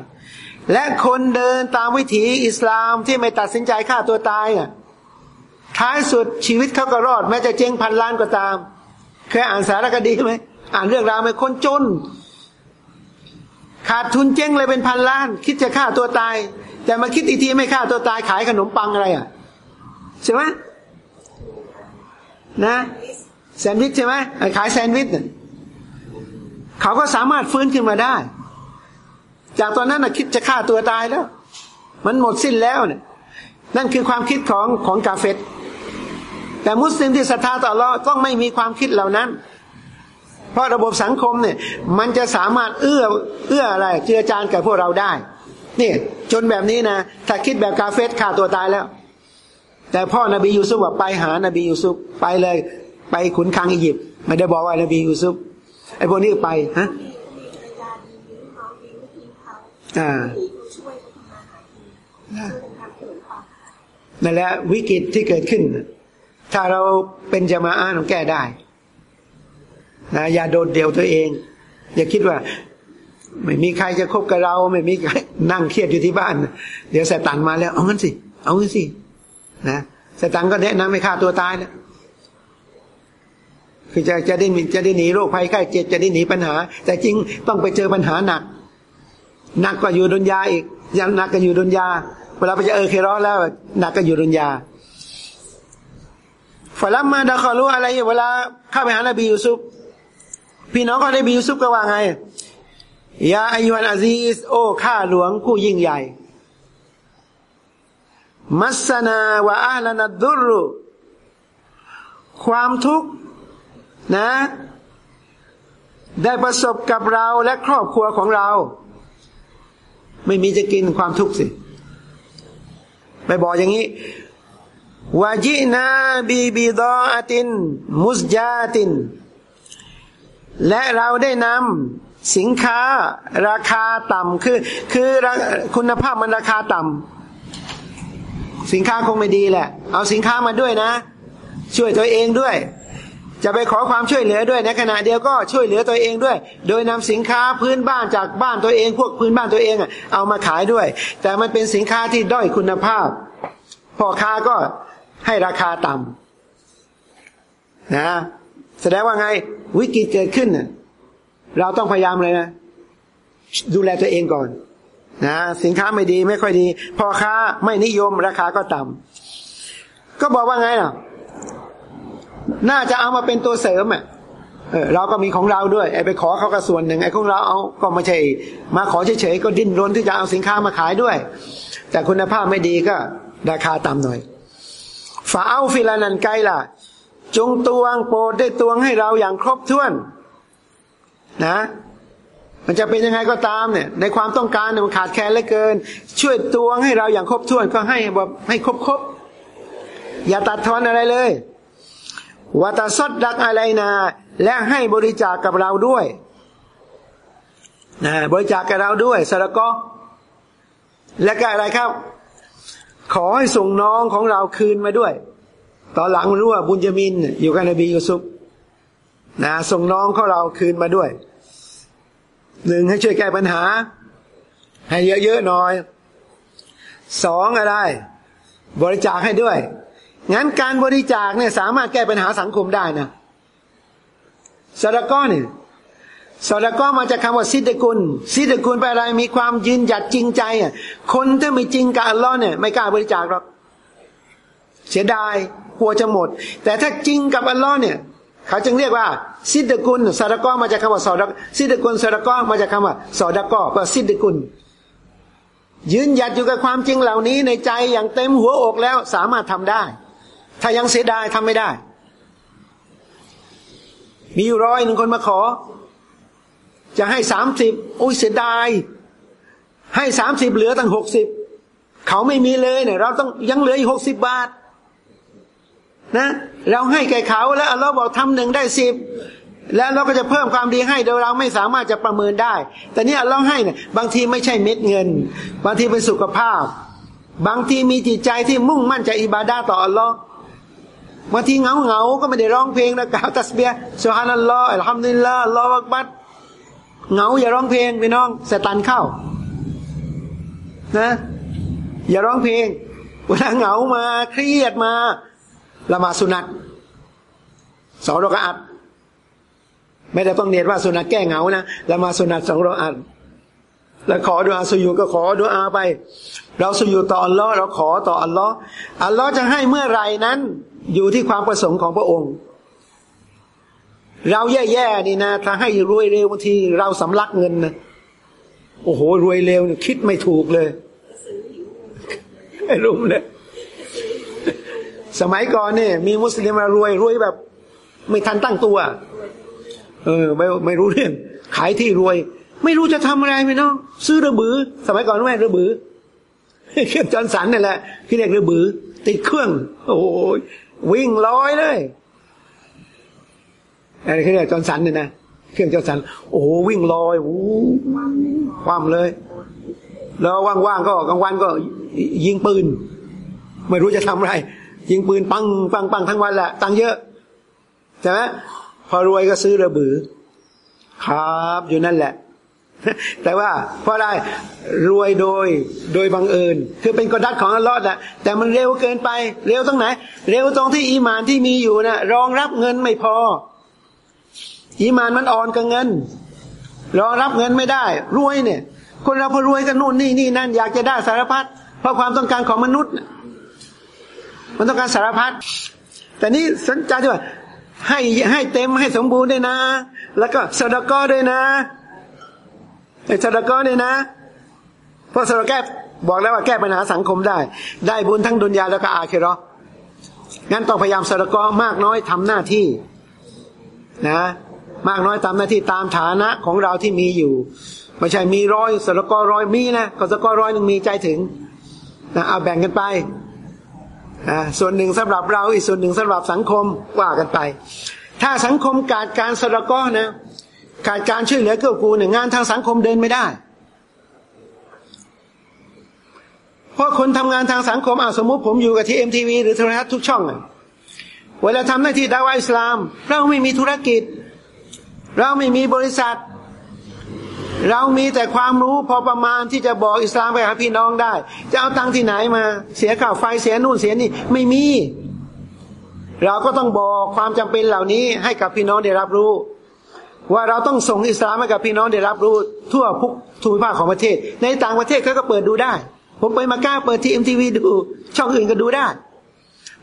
และคนเดินตามวิถีอิสลามที่ไม่ตัดสินใจฆ่าตัวตายอะท้ายสุดชีวิตเขาก็รอด แม้จะเจ๊งพันล้านก็ตาม เคยอ่านสารคดีไหมอ่านเรื่องราวไหมคนจน ขาดทุนเจ๊งเลยเป็นพันล้าน คิดจะฆ่าตัวตาย แต่มาคิดอีกทีไม่ฆ่าตัวตายขายขนมปังอะไรอะใช่ไหมนะแซนด์วิชใช่ไหมขายแซนด์วิชเนี่ย เขาก็สามารถฟื้นขึ้นมาได้ จากตอนนั้นนะคิดจะฆ่าตัวตายแล้ว มันหมดสิ้นแล้วเนี่ย นั่นคือความคิดของของกาเฟตแต่มุสลิมที่ศรัทธาต่อเราต้องไม่มีความคิดเหล่านั้น เพราะระบบสังคมเนี่ย มันจะสามารถเอื้อเอื้ออะไร เจือจานกับพวกเราได้นี่จนแบบนี้นะถ้าคิดแบบกาเฟตฆ่าตัวตายแล้ว แต่พ่อนบียูซุฟบอกไปหานบียูซุฟไปเลย ไปขุนคังอียิปต์ไม่ได้บอกว่านบียูซุฟ ไอ้พวกนี้ไปฮะอ่านั่นแหละวิกฤตที่เกิดขึ้น ถ้าเราเป็นจะมาอาต้องแก้ได้นะอย่าโดดเดี่ยวตัวเอง อย่าคิดว่า ไม่มีใครจะคบกับเรา ไม่มีใครนั่งเครียดอยู่ที่บ้าน เดี๋ยวแสตันมาแล้ว เอางั้นสิ เอางั้นสิ นะแสตันก็แนะนำให้ฆ่าตัวตายแล้ว คือจะจะได้จะได้หนีโรคภัยไข้เจ็บจะได้หนีปัญหา แต่จริงต้องไปเจอปัญหาหนักหนักกว่าอยู่ดุนยาอีกยังหนักกว่าอยู่ดุนยาเวลาไปเจอเออเคร้อแล้วหนักกว่าอยู่ดุนยาฝรั่งมาดาคอรู้อะไรเวลาเข้าไปหานบียูซุปพี่น้องก็ได้บียูซุปก็ว่าไงยาอายุนอาซีสโอข้าหลวงผู้ยิ่งใหญ่ มัสนาวะอาลนัดดุรุความทุกข์ นะ ได้ประสบกับเราและครอบครัวของเรา ไม่มีจะกินความทุกข์สิไปบอกอย่างนี้วาจินาบีบีดออาติน มุสยาติน และเราได้นำสินค้าราคาต่ำคือคือคุณภาพมันราคาต่ำสินค้าคงไม่ดีแหละ เอาสินค้ามาด้วยนะ ช่วยตัวเองด้วย จะไปขอความช่วยเหลือด้วยในขณะเดียวก็ช่วยเหลือตัวเองด้วย โดยนำสินค้าพื้นบ้านจากบ้านตัวเอง พวกพื้นบ้านตัวเองอะเอามาขายด้วย แต่มันเป็นสินค้าที่ด้อยคุณภาพพ่อค้าก็ให้ราคาต่ำนะแสดงว่าไงวิกฤตเกิดขึ้นเราต้องพยายามเลยนะ ดูแลตัวเองก่อนนะสินค้าไม่ดีไม่ค่อยดีพ่อค้าไม่นิยมราคาก็ต่ำก็บอกว่าไงอะ น่าจะเอามาเป็นตัวเสริมอะเออเราก็มีของเราด้วยไอ้ไปขอเขาก็ส่วนหนึ่งไอ้ของเราเอาก็ไม่ใช่มาขอเฉยๆก็ดิ้นรนที่จะเอาสินค้ามาขายด้วย แต่คุณภาพไม่ดีก็ราคาต่ำหน่อยฝาเอาฟิลานันไกล่ะ จงตวงโปรดได้ตวงให้เราอย่างครบถ้วน นะ มันจะเป็นยังไงก็ตามเนี่ย ในความต้องการเนี่ยมันขาดแคลนเหลือเกิน ช่วยตวงให้เราอย่างครบถ้วนก็ให้แบบให้ครบครบอย่าตัดทอนอะไรเลย วัตสดดักอะไรนา และให้บริจาคกกับเราด้วยนะบริจาคกกับเราด้วยสระก็และก็อะไรครับ ขอให้ส่งน้องของเราคืนมาด้วย ตอนหลังรู้ว่าบุญจมิน อยู่กับนบียูซุปนะส่งน้องของเราคืนมาด้วยหนึ่งให้ช่วยแก้ปัญหา ให้เยอะๆหน่อยสองอะไร บริจาคให้ด้วย งั้นการบริจาคเนี่ยสามารถแก้ปัญหาสังคมได้นะสระก้อเนี่ยสระก้อมาจากคาว่าซิดกุลซิดกุลไปอะไรมีความยืนหยัดจริงใจอะคนถ้าไม่จริงกับอัลลอฮ์เนี่ยไม่กล้าบริจาคหรอกเสียดายกลัวจะหมด แต่ถ้าจริงกับอัลลอฮ์เนี่ยเขาจึงเรียกว่าซิดกุลสระก้อมาจากคำว่าสอดซิดกุลสระก้อมาจากคำว่าสอดก้อแปลซิดกุลยืนหยัดอยู่กับความจริงเหล่านี้ในใจอย่างเต็มหัวอกแล้วสามารถทำได้ ถ้ายังเสียดายทำไม่ได้ มีอยู่ร้อยหนึ่งคนมาขอ จะให้สามสิบอุ้ยเสียดาย ให้สามสิบเหลือตั้งหกสิบเขาไม่มีเลยเนี่ย เราต้องยังเหลืออีกหกสิบบาท นะ เราให้แก่เขาแล้วเราบอกทำหนึ่งได้สิบแล้วเราก็จะเพิ่มความดีให้โดยเราไม่สามารถจะประเมินได้ แต่นี่เราให้เนี่ยบางทีไม่ใช่เม็ดเงิน บางทีเป็นสุขภาพ บางทีมีจิตใจที่มุ่งมั่นจะอิบาดาต่ออัลลอฮ์ บางทีเหงาเหงาก็ไม่ได้ร้องเพลงนะกล่าวตัสเบียสุฮานัลลอฮ์อัลฮัมดุลิลลาห์ลอฮฺอักบัดเหงาอย่าร้องเพลงพี่น้องสตันเข้านะ อย่าร้องเพลงเวลาเหงามาเครียดมาละมาสุนัตสองรกอัดไม่ได้ต้องเนียดว่าสุนัตแก้เหงานะละมาสุนัตสองรกอัดแล้วขอดูอาสุยูก็ขอดูอาไป เราสุยูต่ออัลลอฮ์เราขอต่ออัลลอฮ์อัลลอฮ์จะให้เมื่อไรนั้น อยู่ที่ความประสงค์ของพระองค์ เราแย่ๆนี่นะ ถ้าให้รวยเร็วบางทีเราสำลักเงินนะโอ้โห รวยเร็วเนี่ยคิดไม่ถูกเลยไอ้รุมเลยสมัยก่อนเนี่ย มีมุสลิมมารวยรวยแบบ ไม่ทันตั้งตัว เออ ไม่ไม่รู้เรื่อง ขายที่รวย ไม่รู้จะทำอะไรไม่น้องซื้อระบือ สมัยก่อนแม่ระบือเครื่องจอนสันนี่แหละที่เรียกระบือ ติดเครื่อง โอ้ย วิ่งลอยเลยอะไรที่เรียกจอนสันเนี่ยนะเครื่องจอนสัน โอ้วิ่งลอยโอ้ความเลย แล้วว่างๆก็กลางวันก็ยิงปืน ไม่รู้จะทำอะไร ยิงปืนปังปังปังทั้งวันแหละตังเยอะใช่ไหมพอรวยก็ซื้อระบือครับอยู่นั่นแหละ แต่ว่าเพราะอะไรรวยโดยโดยบังเอิญ คือเป็นกดัดของอัลลอฮ์นะแต่มันเร็วเกินไป เร็วตรงไหน เร็วตรงที่อีมานที่มีอยู่นะรองรับเงินไม่พอ อีมานมันอ่อนกับเงิน รองรับเงินไม่ได้ รวยเนี่ย คนเราพอรวยกันนู่นนี่นี่นั่นอยากจะได้สารพัดเพราะความต้องการของมนุษย์ มันต้องการสารพัดแต่นี่สนใจที่ว่าให้ให้เต็มให้สมบูรณ์ด้วยนะ แล้วก็สดก็ด้วยนะ ไอ้สดก็ด้วยนะ เพราะสดแก้บอกแล้วว่าแก้ปัญหาสังคมได้ ได้บุญทั้งดุนยาแล้วก็อาเครองั้นต้องพยายามสดก็มากน้อยทำหน้าที่ นะ มากน้อยทำหน้าที่ตามฐานะของเราที่มีอยู่ไม่ใช่มีร้อยสดก็ร้อยมีนะก็สดก็ร้อยหนึ่งมีใจถึงนะเอาแบ่งกันไปส่วนหนึ่งสำหรับเราอีกส่วนหนึ่งสำหรับสังคมว่ากันไป ถ้าสังคมขาดการสระก้อนะ ขาดการช่วยเหลือเกื้อกูลเนี่ยงานทางสังคมเดินไม่ได้ เพราะคนทำงานทางสังคมอาสมมติผมอยู่กับทีเอ็มทีวีหรือโทรทัศน์ทุกช่องเวลาทำหน้าที่ดาวอิสลาม เราไม่มีธุรกิจ เราไม่มีบริษัท เรามีแต่ความรู้พอประมาณที่จะบอกอิสลามไปหาพี่น้องได้ จะเอาตังที่ไหนมา เสียค่าวไฟเสียนู่นเสียนี่ไม่มี เราก็ต้องบอกความจำเป็นเหล่านี้ให้กับพี่น้องได้รับรู้ ว่าเราต้องส่งอิสลามให้กับพี่น้องได้รับรู้ทั่วทุกทุกภาคของประเทศ ในต่างประเทศเขาก็เปิดดูได้ ผมไปมาก้าเปิดทีเอ็มทีวีดู ช่องอื่นก็ดูได้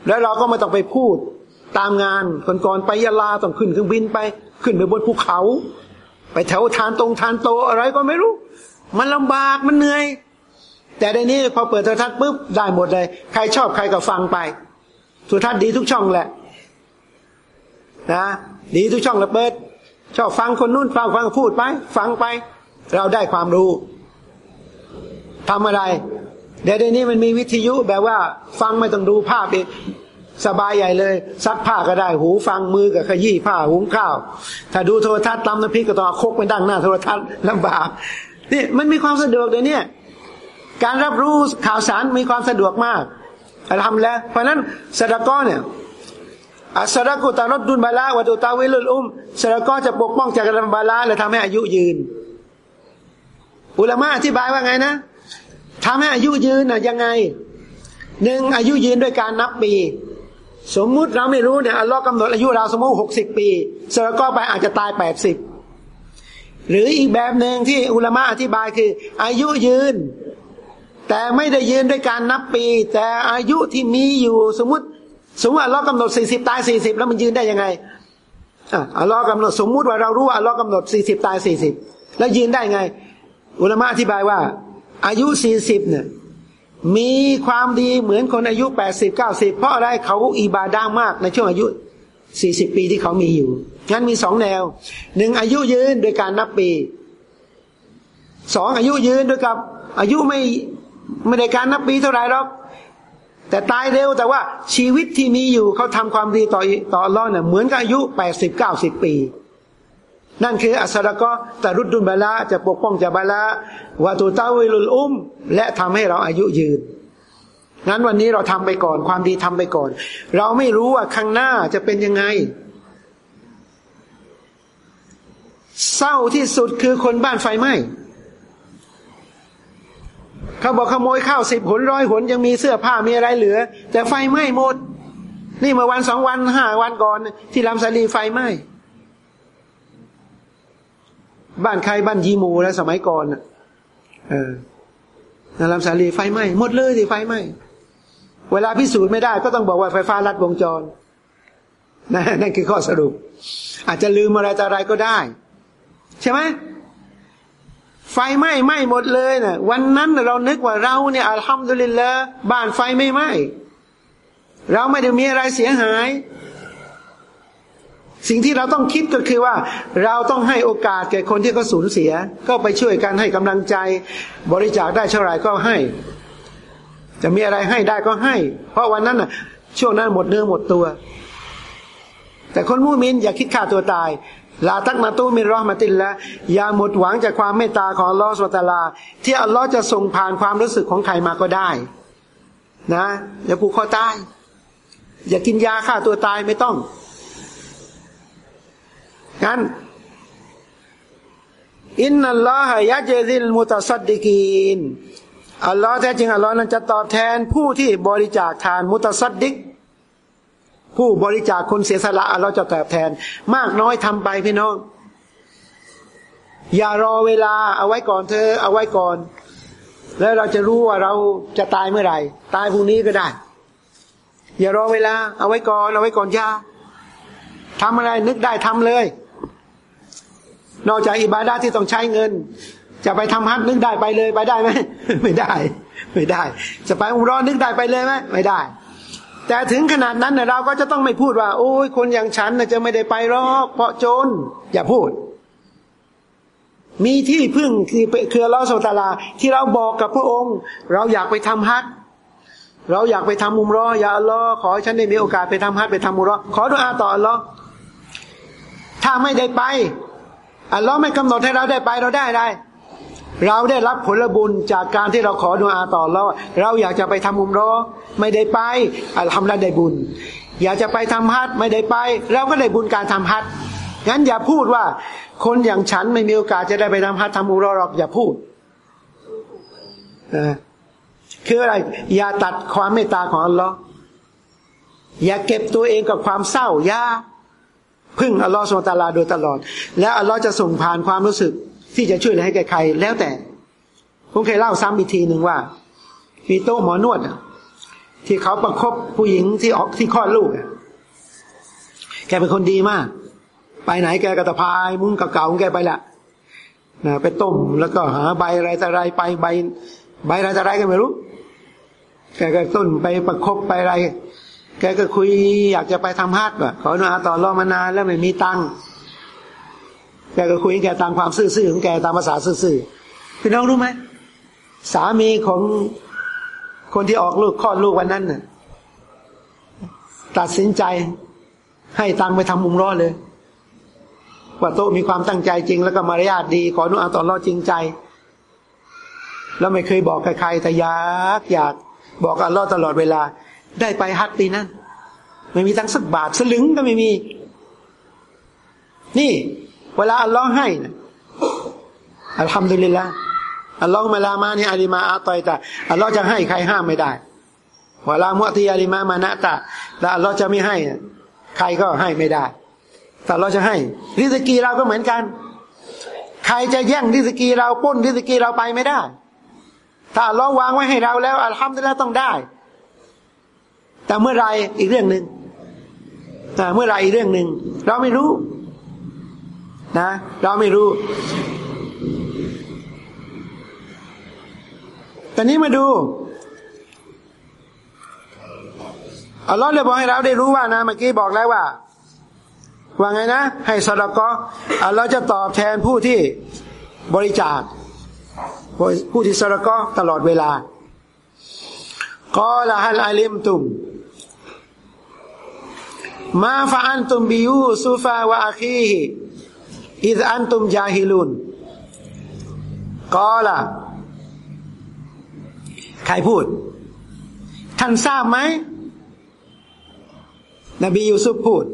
แล้วเราก็ไม่ต้องไปพูดตามงานก่อนๆไปยะลาต้องขึ้นเครื่องบินไป ขึ้นไปบนภูเขา ไปแถวทานตรงทานโตอะไรก็ไม่รู้ มันลำบากมันเหนื่อย แต่ในนี้พอเปิดโทรทัศน์ปุ๊บได้หมดเลย ใครชอบใครก็ฟังไปโทรทัศน์ดีทุกช่องแหละนะดีทุกช่องละเปิด ชอบฟังคนนู้นฟังฟังพูดไป ฟังไป เราได้ความรู้ทำอะไรเดี๋ยวนี้มันมีวิทยุแบบว่า ฟังไม่ต้องดูภาพเองสบายใหญ่เลยซักผ้าก็ได้หูฟังมือกับขยี้ผ้าหุงข้าว ถ้าดูโทรทัศน์ตำน้ำพริกก็ต้องคกไปดังหน้าโทรทัศน์ลำบากนี่มันมีความสะดวกเดี๋ยวนี้การรับรู้ข่าวสารมีความสะดวกมากทำแล้ว เพราะนั้นสระก้อเนี่ย อัสระกุตารดุนบาลาวัตุตาวิลุลอุมสระก้อจะปกป้องจากการบาลาและทำให้อายุยืน อุลามะอธิบายว่าไงนะทำให้อายุยืนน่ะยังไงหนึ่งอายุยืนด้วยการนับปี สมมุติเราไม่รู้เนี่ยอัลลอฮ์กำหนดอายุเราสมมติหกสิบปีสระก็ไปอาจจะตายแปดสิบหรืออีกแบบหนึ่งที่อุลามะอธิบายคือ อายุยืน แต่ไม่ได้ยืนด้วยการนับปี แต่อายุที่มีอยู่สมมติ สมมติอัลลอฮ์กำหนดสี่สิบตายสี่สิบแล้วมันยืนได้ยังไงอัลลอฮ์กำหนดสมมุติว่าเรารู้ว่าอัลลอฮ์กำหนดสี่สิบตายสี่สิบแล้วยืนได้ไง อุลามะอธิบายว่า อายุสี่สิบเนี่ยมีความดีเหมือนคนอายุแปดสิบเก้าสิบเพราะอะไรเขาอิบาดามากในช่วงอายุสี่สิบปีที่เขามีอยู่ งั้นมีสองแนวหนึ่งอายุยืนโดยการนับปีสองอายุยืนโดยกับ อายุไม่ไม่ได้การนับปีเท่าไหร่หรอก แต่ตายเร็วแต่ว่าชีวิตที่มีอยู่เขาทำความดีต่อต่อรอดเนี่ยเหมือนกับอายุแปดสิบเก้าสิบปี นั่นคืออัสรก็แต่รุดดุลบาละจะปกป้องจากบาละวาตูตาวิลุลอุ้ม และทำให้เราอายุยืนงั้นวันนี้เราทำไปก่อนความดีทำไปก่อน เราไม่รู้ว่าข้างหน้าจะเป็นยังไง เศร้าที่สุดคือคนบ้านไฟไหม้ เขาบอกขโมยข้าวสิบหนร้อยหนยังมีเสื้อผ้ามีอะไรเหลือ แต่ไฟไหม้หมด นี่เมื่อวันสองวันห้าวันก่อน ที่ลำสาลีไฟไหม้บ้านใครบ้านยีมูแล้วสมัยก่อนเออลำสาลีไฟไหม้หมดเลยสิไฟไหม้เวลาพิสูจน์ไม่ได้ก็ต้องบอกว่าไฟฟ้าลัดวงจรนั่นคือข้อสรุป อาจจะลืมอะไรแต่อะไรก็ได้ ใช่ไหม ไฟไหม้ไหม้หมดเลยนะ่ะ วันนั้นเรานึกว่าเราเนี่ยอัลฮัมดุลิลละบ้านไฟไม่ไหม้เราไม่ได้มีอะไรเสียหาย สิ่งที่เราต้องคิดก็คือว่า เราต้องให้โอกาสแก่คนที่เขาสูญเสีย ก็ไปช่วยกันให้กำลังใจ บริจาคได้เท่าไรก็ให้ จะมีอะไรให้ได้ก็ให้ เพราะวันนั้นน่ะ ช่วงนั้นหมดเนื้อหมดตัว แต่คนมุมินอย่าคิดฆ่าตัวตาย ลาตักนาตูมิรอมาตินละอย่าหมดหวังจากความเมตตาของอัลลอฮฺสุตาลา ที่อัลลอฮฺจะส่งผ่านความรู้สึกของใครมาก็ได้ นะอย่าผูกคอตาย อย่ากินยาฆ่าตัวตายไม่ต้องงั้นอินนัลลอฮฺยะเจซิลมุตัสดิกีนอัลลอฮ์แท้จริงอัลลอฮ์นั้นจะตอบแทนผู้ที่บริจาคทานมุตัสดิก ผู้บริจาคคนเสียสละเราจะตอบแทน มากน้อยทำไปพี่น้อง อย่ารอเวลาเอาไว้ก่อนเธอเอาไว้ก่อน แล้วเราจะรู้ว่าเราจะตายเมื่อไหร่ ตายพรุ่งนี้ก็ได้ อย่ารอเวลา เอาไว้ก่อน เอาไว้ก่อนยาทำอะไรนึกได้ทำเลย นอกจากอิบาดาที่ต้องใช้เงิน จะไปทำฮัทนึกได้ไปเลยไปได้ไหมไม่ได้ ไม่ได้ จะไปอุรอนึกได้ไปเลยไหมไม่ได้ แต่ถึงขนาดนั้นเราก็จะต้องไม่พูดว่า โอ้ยคนอย่างฉันจะไม่ได้ไปหรอกเพราะจนอย่าพูด มีที่พึ่งคือคือลอสตาลา ที่เราบอกกับพระองค์ เราอยากไปทำฮัทเราอยากไปทำมุมรออย่าอัลลอฮ์ขอให้ฉันได้มีโอกาสไปทำฮัทไปทำมุมรอขอดุอาต่ออัลลอฮ์ถ้าไม่ได้ไปอัลลอฮ์ไม่กำหนดให้เราได้ไปเราได้ได้ เราได้รับผลบุญจากการที่เราขอดุอาต่อเราเราอยากจะไปทำมุมรอไม่ได้ไปอัลฮัมละได้บุญ อยากจะไปทำฮัทไม่ได้ไป เราก็ได้บุญการทำฮัทงั้นอย่าพูดว่า คนอย่างฉันไม่มีโอกาสจะได้ไปทำฮัททำมุมรอหรอกอย่าพูดคืออะไร อย่าตัดความเมตตาของอัลลอฮ์อย่าเก็บตัวเองกับความเศร้าอย่าพึ่งอัลลอฮ์สุลตาลาโดยตลอด แล้วอัลลอฮ์จะส่งผ่านความรู้สึก ที่จะช่วยเหลือให้แก่ใคร แล้วแต่ ผมเคยเล่าซ้ำอีกทีหนึ่งว่า มีโต๊ะหมอนวดที่เขาประครบผู้หญิงที่ออกที่คลอดลูกแกเป็นคนดีมาก ไปไหนแกก็ตะพาย มุ้งเก่าๆของแกไปละนะไปต้มแล้วก็หาใบอะไรแต่ไรไปใบ ใบอะไรแต่ไรกันไม่รู้ แกก็ต้นไปประครบไปอะไร แกก็คุยอยากจะไปทำฮัทว่ะขออนุญาตต่อรอมานานแล้วไม่มีตังค์ แกก็คุยแกตามความซื่อๆของแกตามภาษาซื่อๆพี่น้องรู้ไหมสามีของคนที่ออกลูกคลอดลูกวันนั้นน่ะ ตัดสินใจให้ตังไปทำมุมรอดเลย ว่าโตมีความตั้งใจจริง แล้วก็มารยาทดี ขออนุอาตอนรอดจริงใจ แล้วไม่เคยบอกใครๆแต่อยากอยากบอกอัลลอฮ์ตลอดเวลา ได้ไปฮัตปีนั้น ไม่มีตังสักบาทสลึงก็ไม่มี นี่ เวลาอัลลอฮ์ให้นะอัลฮัมดุลิลละอัลลอฮ์มาลามานี่อาลิมาอาตอยตาอัลลอฮ์จะให้ใครห้ามไม่ได้เวลามุตีอาลิมามานะตะแล้วอัลลอฮ์จะไม่ให้ ใครก็ให้ไม่ได้แต่เราจะให้ริสกีเราก็เหมือนกัน ใครจะแย่งริสกีเราป้นริสกีเราไปไม่ได้ ถ้าเราวางไว้ให้เราแล้วอัลฮัมดุลิลละต้องได้ แต่เมื่อไรอีกเรื่องหนึ่งแต่เมื่อไรอีกเรื่องหนึ่งเราไม่รู้ นะ เราไม่รู้ ตอนนี้มาดูอัลลอฮ์เลยบอกให้เราได้รู้ว่านะเมื่อกี้บอกแล้วว่า ว่าไงนะ ให้สดก็อัลลอฮ์จะตอบแทนผู้ที่บริจาคผู้ที่สระก็ตลอดเวลากอละฮัลอาลิมตุมมาฟาอันตุมบิยูซูฟาวะอาคีฮิ อิดอันตุมจาฮิลุนกอล่ะ ใครพูด ท่านทราบไหม นบียูซุฟพูด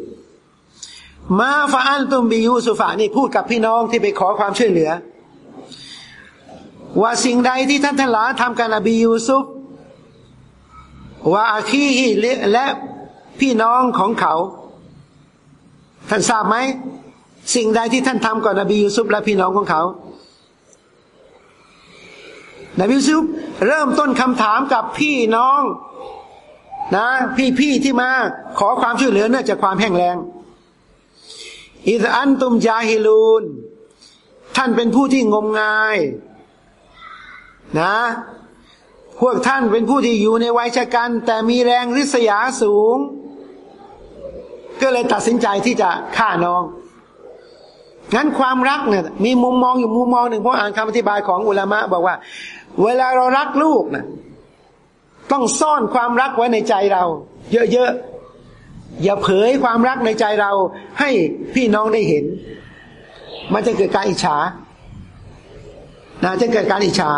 มาฟาอันตุมบิยูซุฟานี่พูดกับพี่น้องที่ไปขอความช่วยเหลือ ว่าสิ่งใดที่ท่านทั้งหลาทำกับนบียูซุฟว่าอาคีฮิและพี่น้องของเขา ท่านทราบไหม สิ่งใดที่ท่านทำกับนบียูซุฟและพี่น้องของเขา นบียูซุฟเริ่มต้นคำถามกับพี่น้องนะพี่ๆที่มาขอความช่วยเหลือเนื่องจากความแห้งแล้งอิสอันตุมจาฮิลูน ท่านเป็นผู้ที่งมงาย นะ พวกท่านเป็นผู้ที่อยู่ในวัยชะกัน แต่มีแรงริษยาสูง ก็เลยตัดสินใจที่จะฆ่าน้อง งั้นความรักเนี่ยมีมุมมองอยู่มุมมองหนึ่งเพราะอ่านคำอธิบายของอุลามะบอกว่า เวลาเรารักลูกนะต้องซ่อนความรักไว้ในใจเรา เยอะๆอย่าเผยความรักในใจเราให้พี่น้องได้เห็น มันจะเกิดการอิจฉานะจะเกิดการอิจฉา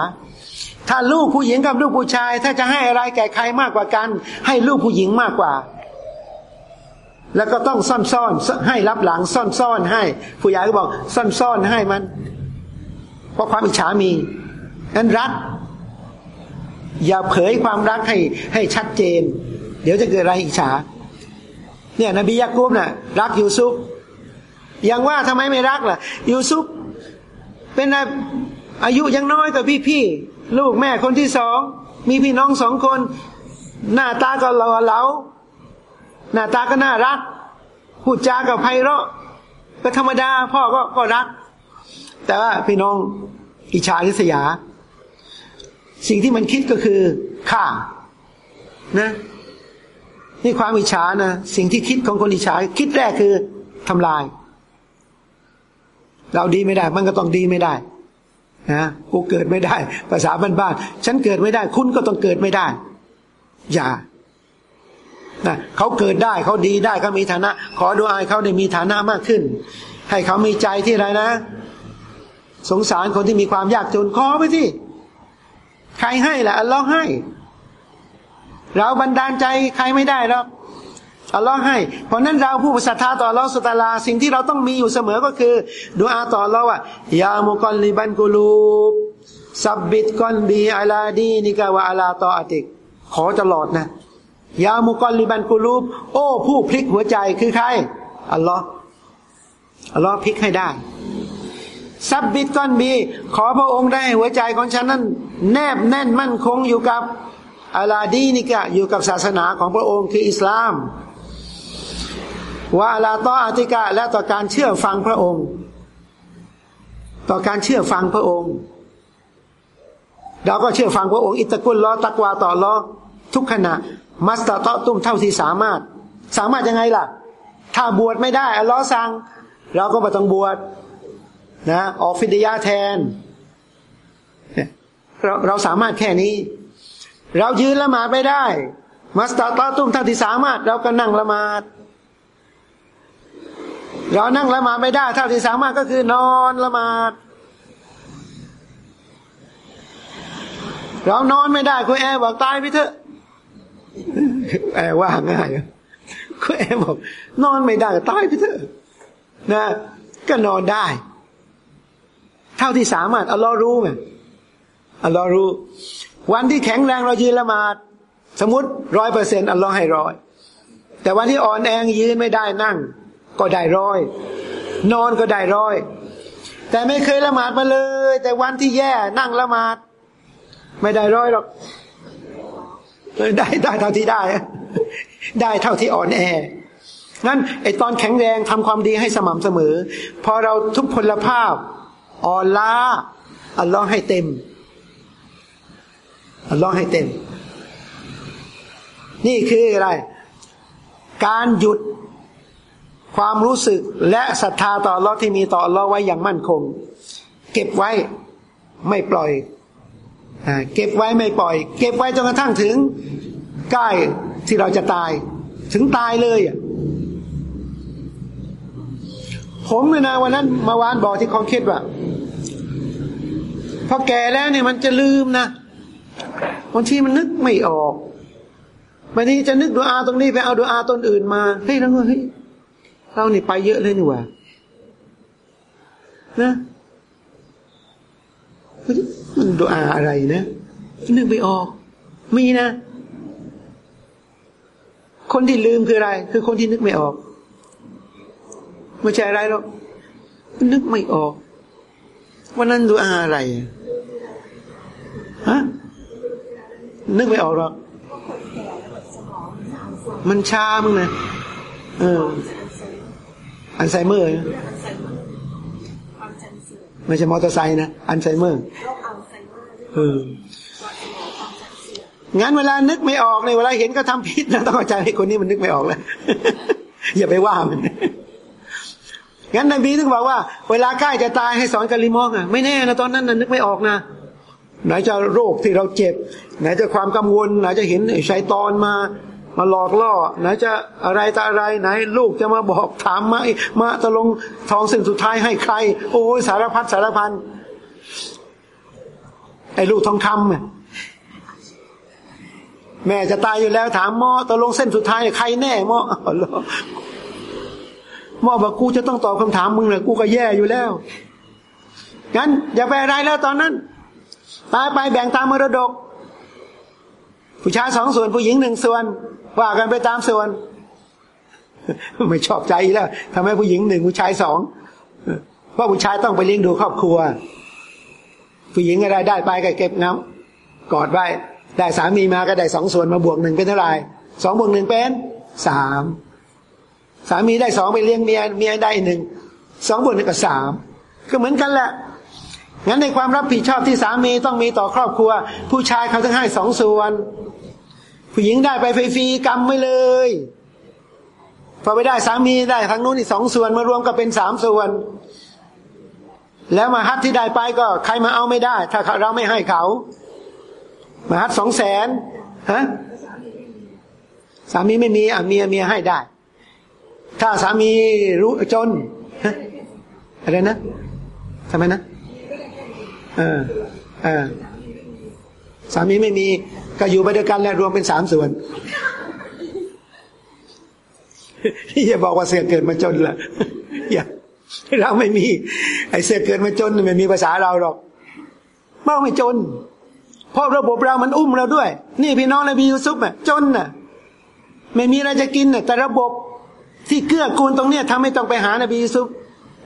ถ้าลูกผู้หญิงกับลูกผู้ชาย ถ้าจะให้อะไรแก่ใครมากกว่ากัน ให้ลูกผู้หญิงมากกว่า แล้วก็ต้องซ่อนซ่อนให้รับหลังซ่อนซ่อนให้ ผู้ใหญ่ก็บอกซ่อนซ่อนให้มัน เพราะความอิจฉามีนั้นรัก อย่าเผยความรักให้ให้ชัดเจน เดี๋ยวจะเกิดอะไรอิจฉา เนี่ยนบียากุบน่ะ รักยูซุปยังว่าทำไมไม่รักล่ะยูซุปเป็นอายุยังน้อยกว่าพี่พี่ลูกแม่คนที่สอง มีพี่น้องสองคน หน้าตาก็หล่อเหลา หน้าตาก็น่ารัก พูดจากับไพเราะ ก็ธรรมดา พ่อก็ก็รัก แต่ว่าพี่น้องอิจฉาริษยา สิ่งที่มันคิดก็คือฆ่านะนี่ความอิจฉานะสิ่งที่คิดของคนอิจฉาคิดแรกคือทำลาย เราดีไม่ได้ มันก็ต้องดีไม่ได้นะกูเกิดไม่ได้ ภาษาบ้านๆฉันเกิดไม่ได้ คุณก็ต้องเกิดไม่ได้ อย่า นะเขาเกิดได้เขาดีได้เขามีฐานะ ขอดูอายเขาได้มีฐานะมากขึ้น ให้เขามีใจที่ไรนะ สงสารคนที่มีความยากจนขอไปที่ใครให้ล่ะอัลลอฮ์ให้ เราบันดาลใจใครไม่ได้หรอกอัลลอฮ์ให้ เพราะนั้นเราผู้ศรัทธาต่ออัลลอฮ์สุตาลา สิ่งที่เราต้องมีอยู่เสมอก็คือดูอาต่ออัลลอฮ์ว่ายามุกอลลิบันกุลูบสับบิดกอนบีอัลาดีนิกาวะอัลาตออติก ขอตลอดนะ ยามุกอลิบันกุลูบโอ้ ผู้พลิกหัวใจคือใคร อัลลอฮ์อัลลอฮ์พลิกให้ได้ซับบิดก้อนบี ขอพระองค์ได้หัวใจของฉันนั้น แนบแน่นมั่นคงอยู่กับอาลาดีนิกะอยู่กับศาสนาของพระองค์คืออิสลามว่าลาต่ออาติกะและต่อการเชื่อฟังพระองค์ ต่อการเชื่อฟังพระองค์ เราก็เชื่อฟังพระองค์ อิตะกุลลอตักวาต่อลอทุกขณะ มัสตาตอตุ้มเท่าที่สามารถ สามารถยังไงล่ะ ถ้าบวชไม่ได้อัลลอฮ์สั่งเราก็ไม่ต้องบวชนะออกฟิดยาแทนเราเราสามารถแค่นี้ เรายืนละหมาดไม่ได้ มัสตาตาตุ้มเท่าที่สามารถ เราก็นั่งละหมาด เรานั่งละหมาดไม่ได้ เท่าที่สามารถก็คือนอนละหมาด เรานอนไม่ได้คุณแอร์บอกตายไปเถอะ แอร์ว่าง่ายคุณแอร์บอก นอนไม่ได้ตายไปเถอะนะ ก็นอนได้ เท่าที่สามารถอัลลอฮ์รู้ไงอัลลอฮ์รู้ วันที่แข็งแรงเรายืนละหมาดสมมติร้อยเปอร์เซ็นต์อัลลอฮ์ให้ร้อยแต่วันที่อ่อนแองยืนไม่ได้นั่ง ก็ได้ร้อย นอนก็ได้ร้อย แต่ไม่เคยละหมาดมาเลย แต่วันที่แย่นั่งละหมาด ไม่ได้ร้อยหรอก ได้ได้เท่าที่ได้ ได้เท่าที่อ่อนแองั้นไอตอนแข็งแรงทำความดีให้สม่ำเสมอ พอเราทุกพลภาพอ่อนล้าอัลลอฮ์ให้เต็มอัลลอฮ์ให้เต็ม นี่คืออะไร การหยุดความรู้สึกและศรัทธาต่ออัลลอฮ์ที่มีต่ออัลลอฮ์ไว้อย่างมั่นคง เก็บไว้ไม่ปล่อย เก็บไว้ไม่ปล่อย เก็บไว้จนกระทั่งถึงใกล้ที่เราจะตาย ถึงตายเลยอะผมเลยนะวันนั้นมาวานบอกที่คองคิดว่าพอแก่แล้วเนี่ยมันจะลืมนะบางทีมันนึกไม่ออกวันนี้จะนึกดูอาตรงนี้ไปเอาดูอาตนอื่นมาเฮ้ยแล้วเฮ้ยเรานี่ไปเยอะเลยนี่หว่านะ มันดูอาอะไรนะนึกไม่ออก มีนะ คนที่ลืมคืออะไร คือคนที่นึกไม่ออก ไม่ใช่อะไรหรอกนึกไม่ออกวันนั้นดูอาอะไรฮะนึกไม่ออกหรอกมันชามึงนะเออ อันไซเมอร์ไม่ใช่มอเตอร์ไซค์นะ อันไซเมอร์ อองั้นเวลานึกไม่ออกในเวลาเห็นก็ทำผิดนะต้องเข้าใจให้คนนี้มันนึกไม่ออกแล้วอย่าไปว่ามันงั้นนบีถึงบอกว่า เวลาใกล้จะตายให้สอนกะลิมองอะไม่แน่นะตอนนั้นน่ะนึกไม่ออกนะไหนจะโรคที่เราเจ็บ ไหนจะความกังวล ไหนจะเห็นชัยตอนมา มาหลอกล่อ ไหนจะอะไรตาอะไรไหน ลูกจะมาบอกถามมามาตะลงทองเส้นสุดท้ายให้ใคร โอ้สารพัดสารพัน ไอ้ลูกทองคำเนี่ยแม่จะตายอยู่แล้วถามหมอตะลงเส้นสุดท้ายใครแน่หมอหมอบอกกูจะต้องตอบคำถามมึงเลยกูก็แย่อยู่แล้วงั้นอย่าไปอะไรแล้วตอนนั้นตายไปแบ่งตามมรดก ผู้ชายสองส่วนผู้หญิงหนึ่งส่วน ว่ากันไปตามส่วน ไม่ชอบใจแล้วทำไมผู้หญิงหนึ่งผู้ชายสองเพราะผู้ชายต้องไปเลี้ยงดูครอบครัว ผู้หญิงอะไรได้ไปก็เก็บน้ำกอดไว้ ได้สามีมาก็ได้สองส่วนมาบวกหนึ่งเป็นเท่าไหร่สองบวกหนึ่งเป็นสามสามีได้สองไปเลี้ยงเมียเมียได้หนึ่งสองบวกหนึ่งก็สามก็เหมือนกันแหละงั้นในความรับผิดชอบที่สามีต้องมีต่อครอบครัว ผู้ชายเขาต้องให้สองส่วน ผู้หญิงได้ไปฟรีๆกรรมไม่เลย พอไปได้สามีได้ทางนู้นอีกสองส่วนมารวมก็เป็นสามส่วน แล้วมาฮัทที่ได้ไปก็ใครมาเอาไม่ได้ ถ้าเราไม่ให้เขา มาฮัทสองแสนฮะสามีไม่มีอะเมียเมียให้ได้ ถ้าสามีรู้จนอะไรนะทำไมนะเออเออสามีไม่มีก็อยู่ไปด้วยกันแล้วรวมเป็นสามส่วนที่จะบอกว่าเสือเกิดมาจนละอย่า เราไม่มี ไอ้เสือเกิดมาจนไม่มีภาษาเราหรอกเมื่อไม่จน เพราะระบบเรามันอุ้มเราด้วย นี่พี่น้องนบียูซุปอะจนน่ะ ไม่มีอะไรจะกินน่ะ แต่ระบบที่เกื้อกูลตรงเนี้ยทำให้ต้องไปหานบียูซุป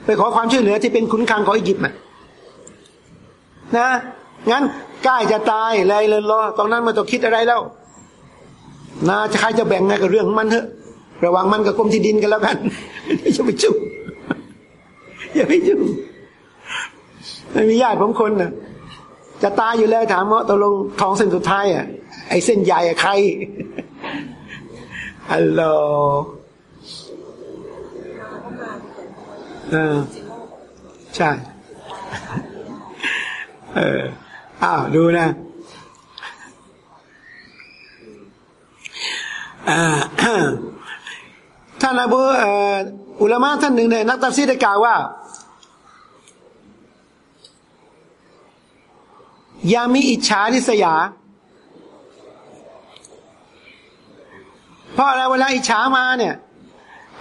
ไปขอความช่วยเหลือที่เป็นขุนคลังของอียิปต์น่ะนะงั้นใกล้จะตายเลยเลยรอตรงนั้นมันต้องคิดอะไรแล้วนะจะใครจะแบ่งไงกับเรื่องมันเถอะ ระวังมันกับกรมที่ดินกันแล้วกันอย่าไปจุ่ม อย่าไปจุ่มไม่มีญาติผมคนน่ะ จะตายอยู่แล้วถามว่าตกลงทองเส้นสุดท้ายอะไอ้เส้นใหญ่อะใครอัลโหลเออใช่เอออ้าวดูนะท่านอบูอุลามะท่านหนึ่งในนักตัฟซีได้กล่าวว่า อย่ามีอิจฉาริษยา เพราะอะไรเวลาอิจฉามาเนี่ย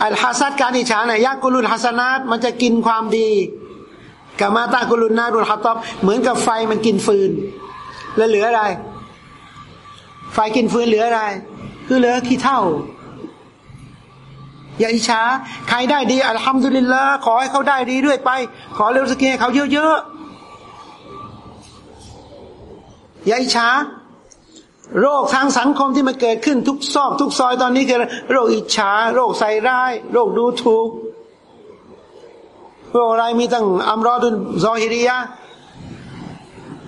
อัลฮัสัดการอิจฉาเนี่ยยักกุลุลฮัสนาตมันจะกินความดีกามาตากุลุนนารุลฮัตตอบเหมือนกับไฟมันกินฟืน แล้วเหลืออะไร ไฟกินฟืนเหลืออะไร คือเหลือขี้เท่า อย่าอิจฉาใครได้ดีอัลฮัมดุลิลละขอให้เขาได้ดีด้วยไป ขอเร็วสกีให้เขาเยอะๆ อย่าอิจฉาโรคทางสังคมที่มันเกิดขึ้นทุกซอกทุกซอยตอนนี้คือโรคอิจฉาโรคใส่ร้าย โรคดูถูกพวกอะไรมีตั้งอัมรอดุนซอฮิริยะ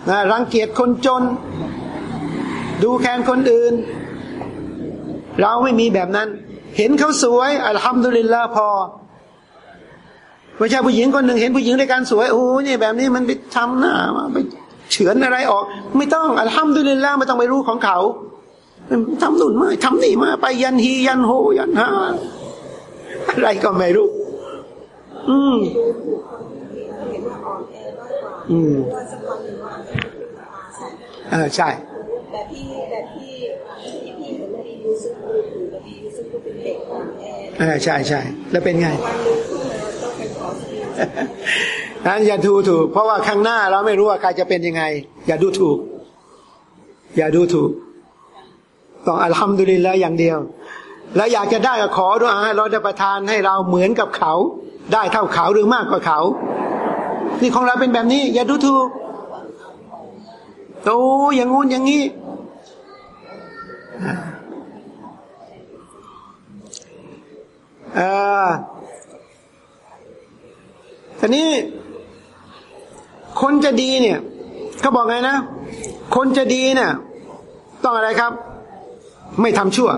นะรังเกียจคนจน ดูแคลนคนอื่น เราไม่มีแบบนั้น เห็นเขาสวยอัลฮัมดุลิลลาพอไม่ใช่ผู้หญิงคนหนึ่งเห็นผู้หญิงในการสวยโอ้เนี่ยแบบนี้มันไปทำหน้าไป เฉือนอะไรออก ไม่ต้องอัลฮัมดุลิลละไม่ต้องไปรู้ของเขาทำนู่นมาทำนี่มาไปยันฮียันโฮยันฮาอะไรก็ไม่รู้ อืม อืมเออใช่แบบพี่แบบพี่ที่พี่เห็นนยูซุฟดูอยู่นบียูซุฟก็เป็นเด็กอ่อนแอเออใช่ใช่แล้วเป็นไง นั้นอย่าดูถูก เพราะว่าข้างหน้าเราไม่รู้ว่าใครจะเป็นยังไง อย่าดูถูก อย่าดูถูก ต้องอัลฮัมดุลิลละอย่างเดียว แล้วอยากจะได้ก็ขอด้วยอาเราจะประทานให้เราเหมือนกับเขา ได้เท่าเขาหรือมากกว่าเขา นี่ของเราเป็นแบบนี้ อย่าดูถูกโอ้อย่างงู้นอย่างนี้เออทีนี้ คนจะดีเนี่ยเขาบอกไงนะ คนจะดีเนี่ยต้องอะไรครับ ไม่ทำชั่ว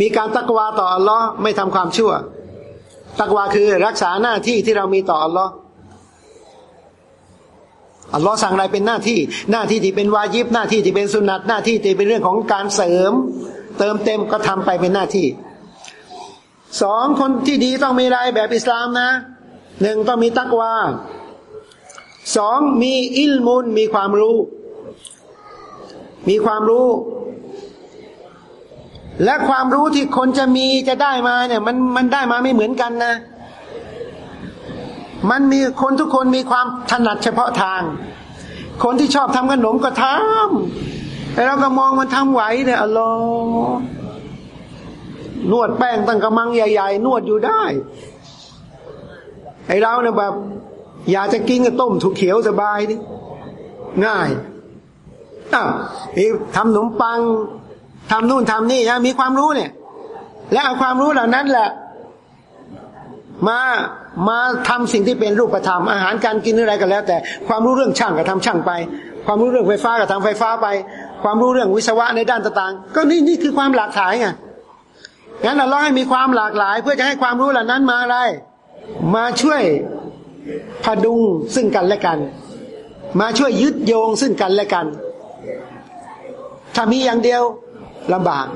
มีการตักวาต่ออัลลอฮ์ไม่ทำความชั่ว ตักวาคือรักษาหน้าที่ที่เรามีต่ออัลลอฮ์อัลลอฮ์สั่งอะไรเป็นหน้าที่ หน้าที่ที่เป็นวาญิบหน้าที่ที่เป็นสุนัตหน้าที่ที่เป็นเรื่องของการเสริม เติมเต็มก็ทำไปเป็นหน้าที่สองคนที่ดีต้องมีอะไรแบบอิสลามนะ หนึ่งต้องมีตักวาสองมีอิลมุนมีความรู้ มีความรู้ และความรู้ที่คนจะมีจะได้มาเนี่ย มันมันได้มาไม่เหมือนกันนะ มันมีคนทุกคนมีความถนัดเฉพาะทาง คนที่ชอบทำขนมก็ทำแต่เราก็มองมันทำไหวเนี่ยอัลลอนวดแป้งตั้งกระมังใหญ่ ๆ นวดอยู่ได้ ไอเราเนี่ยแบบ อยากจะกินก็ต้มถูกเขียวสบายดิง่ายอ้าวทำขนมปังทำนู่นทำนี่นะมีความรู้เนี่ย และเอาความรู้เหล่านั้นแหละ มามาทำสิ่งที่เป็นรูปธรรมอาหารการกินอะไรก็แล้ว แต่ความรู้เรื่องช่างก็ทำช่างไป ความรู้เรื่องไฟฟ้าก็ทำไฟฟ้าไป ความรู้เรื่องวิศวะในด้านต่างๆ ก็นี่นี่คือความหลากหลายไงงั้นเราให้มีความหลากหลาย เพื่อจะให้ความรู้เหล่านั้นมาอะไร มาช่วยพดุงซึ่งกันและกัน มาช่วยยึดโยงซึ่งกันและกัน ถ้ามีอย่างเดียวลำบาก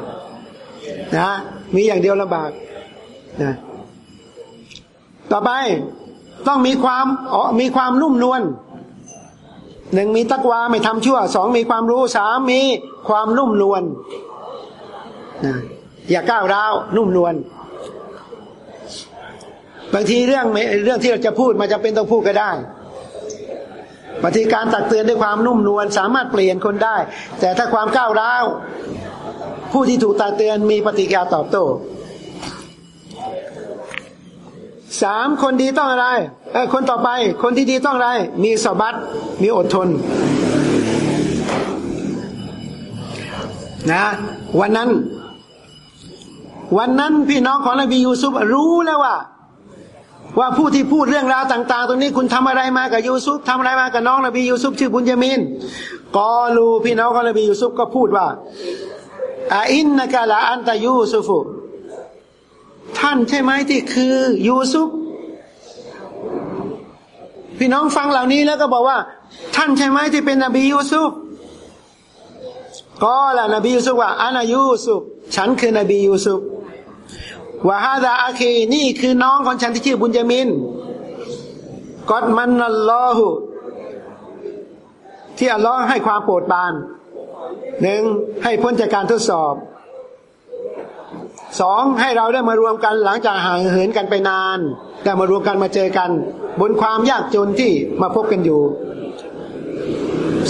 นะมีอย่างเดียวลำบากนะต่อไปต้องมีความอ๋อมีความนุ่มนวลหนึ่งมีตักวาไม่ทำชั่วสองมีความรู้สามมีความนุ่มนวลนะอย่าก้าวร้าวนุ่มนวล บางทีเรื่องเรื่องที่เราจะพูดมันจะเป็นต้องพูดก็ได้บางทีการตักเตือนด้วยความนุ่มนวลสามารถเปลี่ยนคนได้ แต่ถ้าความก้าวร้าวผู้ที่ถูกตักเตือนมีปฏิกิริยาตอบโต้สามคนดีต้องอะไรเออคนต่อไป คนที่ดีต้องอะไร มีสบัตมีอดทน นะ วันนั้น วันนั้นพี่น้องของนบียูซุฟรู้แล้วว่า ว่าผู้ที่พูดเรื่องราวต่าง ๆ ตรงนี้คุณทำอะไรมากับยูซุฟทำอะไรมากับน้องนบียูซุฟชื่อบุญยามินกอลูพี่น้องของนบียูซุฟก็พูดว่าอาอินนกะลาอันตายูซุฟุท่านใช่ไหมที่คือยูซุฟพี่น้องฟังเหล่านี้แล้วก็บอกว่า ท่านใช่ไหมที่เป็นนบียูซุฟก็ล่ะนบียูซุฟว่าอานายูซุฟฉันคือนบียูซุฟ ว่าฮาดาอาคีนี่คือน้องของฉันที่ชื่อบุญยามินกอดมันนัลลอฮุที่อัลลอฮ์ให้ความโปรดปรานหนึ่งให้พ้นจากการทดสอบสองให้เราได้มารวมกันหลังจากห่างเหินกันไปนาน ได้มารวมกันมาเจอกัน บนความยากจนที่มาพบกันอยู่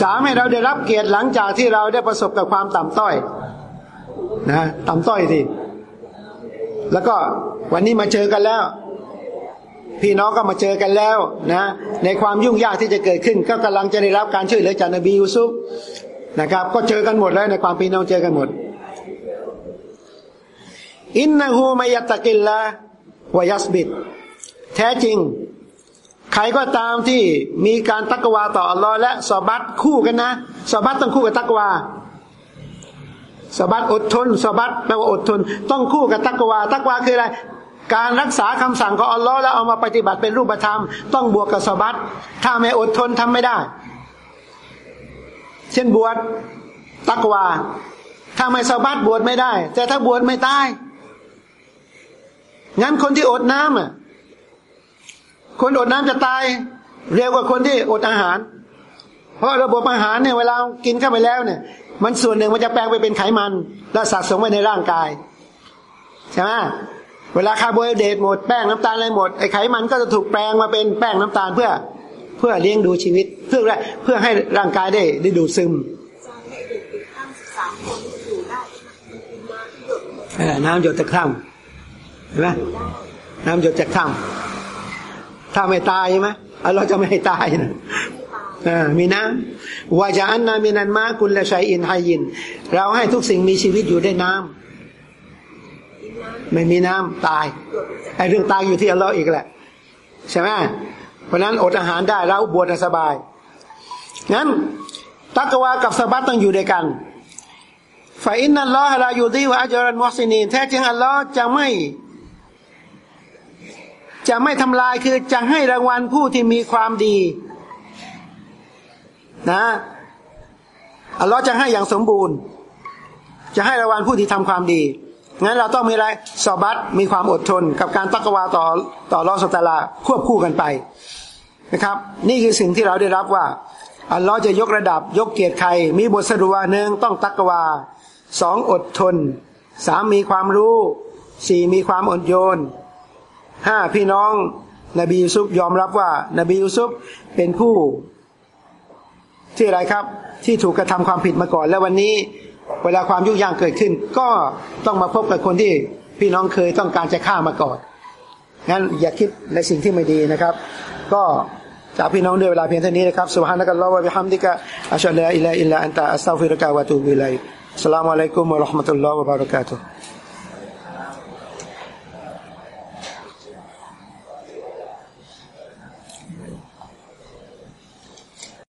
สามให้เราได้รับเกียรติหลังจากที่เราได้ประสบกับความต่ำต้อยนะต่ำต้อยสิ แล้วก็วันนี้มาเจอกันแล้ว พี่น้องก็มาเจอกันแล้วนะ ในความยุ่งยากที่จะเกิดขึ้น ก็กำลังจะได้รับการช่วยเหลือจากนบียูซุฟนะครับ ก็เจอกันหมดแล้วในความพี่น้องเจอกันหมด อินนาหูมายตะกิลละวายัสบิดแท้จริง ใครก็ตามที่มีการตักวาต่ออัลลอฮ์และสอบัตคู่กันนะสอบัตต้องคู่กับตักวา สบัตอดทนสบัตแปลว่าอดทน ต้องคู่กับตักวาตักวาคืออะไร การรักษาคำสั่งของอัลลอฮ์แล้วเอามาปฏิบัติเป็นรูปธรรม ต้องบวกกับสบัตถ้าไม่อดทนทำไม่ได้ เช่นบวชตักวาถ้าไม่สบัตบวชไม่ได้ แต่ถ้าบวชไม่ตายงั้นคนที่อดน้ำอะคนอดน้ำจะตายเร็วกว่าคนที่อดอาหาร เพราะระบบอาหารเนี่ยเวลากินเข้าไปแล้วเนี่ย มันส่วนหนึ่งมันจะแปลงไปเป็นไขมัน และสะสมไว้ในร่างกายใช่ไหมเวลาคาร์โบไฮเดรตหมดแป้งน้ำตาลอะไรหมดไอไขมันก็จะถูกแปลงมาเป็นแป้งน้ำตาลเพื่อเพื่อเลี้ยงดูชีวิต เพื่อเพื่อให้ร่างกายได้ได้ดูดซึมน้ำหยดจากถ้ำเห็นไหมน้ำหยดจากถ้ำถ้าไม่ตายใช่ไหมเราจะไม่ให้ตายนะ มีน้ำวาจาอันนามินันมากุลละชัยอินไฮยิน เราให้ทุกสิ่งมีชีวิตอยู่ได้น้ำไม่มีน้ำตายไอ้เรื่องตายอยู่ที่อัลลอฮ์อีกแหละ ใช่ไหมเพราะนั้นอดอาหารได้แล้วบวชสบาย งั้นตักวากับสบัตต้องอยู่ด้วยกันฟายอินนัลลอฮะลาอยู่ดีวะอัจรันมุฮซินีนแท้จริงอัลลอฮ์จะไม่จะไม่ทำลายคือจะให้รางวัลผู้ที่มีความดี นะอัลลอฮ์จะให้อย่างสมบูรณ์ จะให้รางวัลผู้ที่ทำความดี งั้นเราต้องมีอะไรสอบัตมีความอดทน กับการตักวาต่อต่อรอสตาลาควบคู่กันไปนะครับ นี่คือสิ่งที่เราได้รับว่า อัลลอฮ์จะยกระดับยกเกียรติใคร มีบทสรุปว่าหนึ่งต้องตักวาสองอดทนสามมีความรู้สี่มีความอดโยนห้าพี่น้อง นบียูซุฟยอมรับว่า นบียูซุฟเป็นผู้ ที่อะไรครับที่ถูกกระทำความผิดมาก่อน และวันนี้เวลาความยุ่งยากเกิดขึ้น ก็ต้องมาพบกับคนที่พี่น้องเคยต้องการจะฆ่ามาก่อนงั้นอย่าคิดในสิ่งที่ไม่ดีนะครับ ก็จากพี่น้องด้วยเวลาเพียงเท่านี้นะครับสุบฮานะกัลลอฮฺวะบิฮัมดิกะอัชฮะลาอิลาอิลลาอันตะอัสตัฆฟิรุกะวะตูบิไลสลามุอะลัยกุมวะเราะห์มะตุลลอฮฺวะบะเราะกาตุ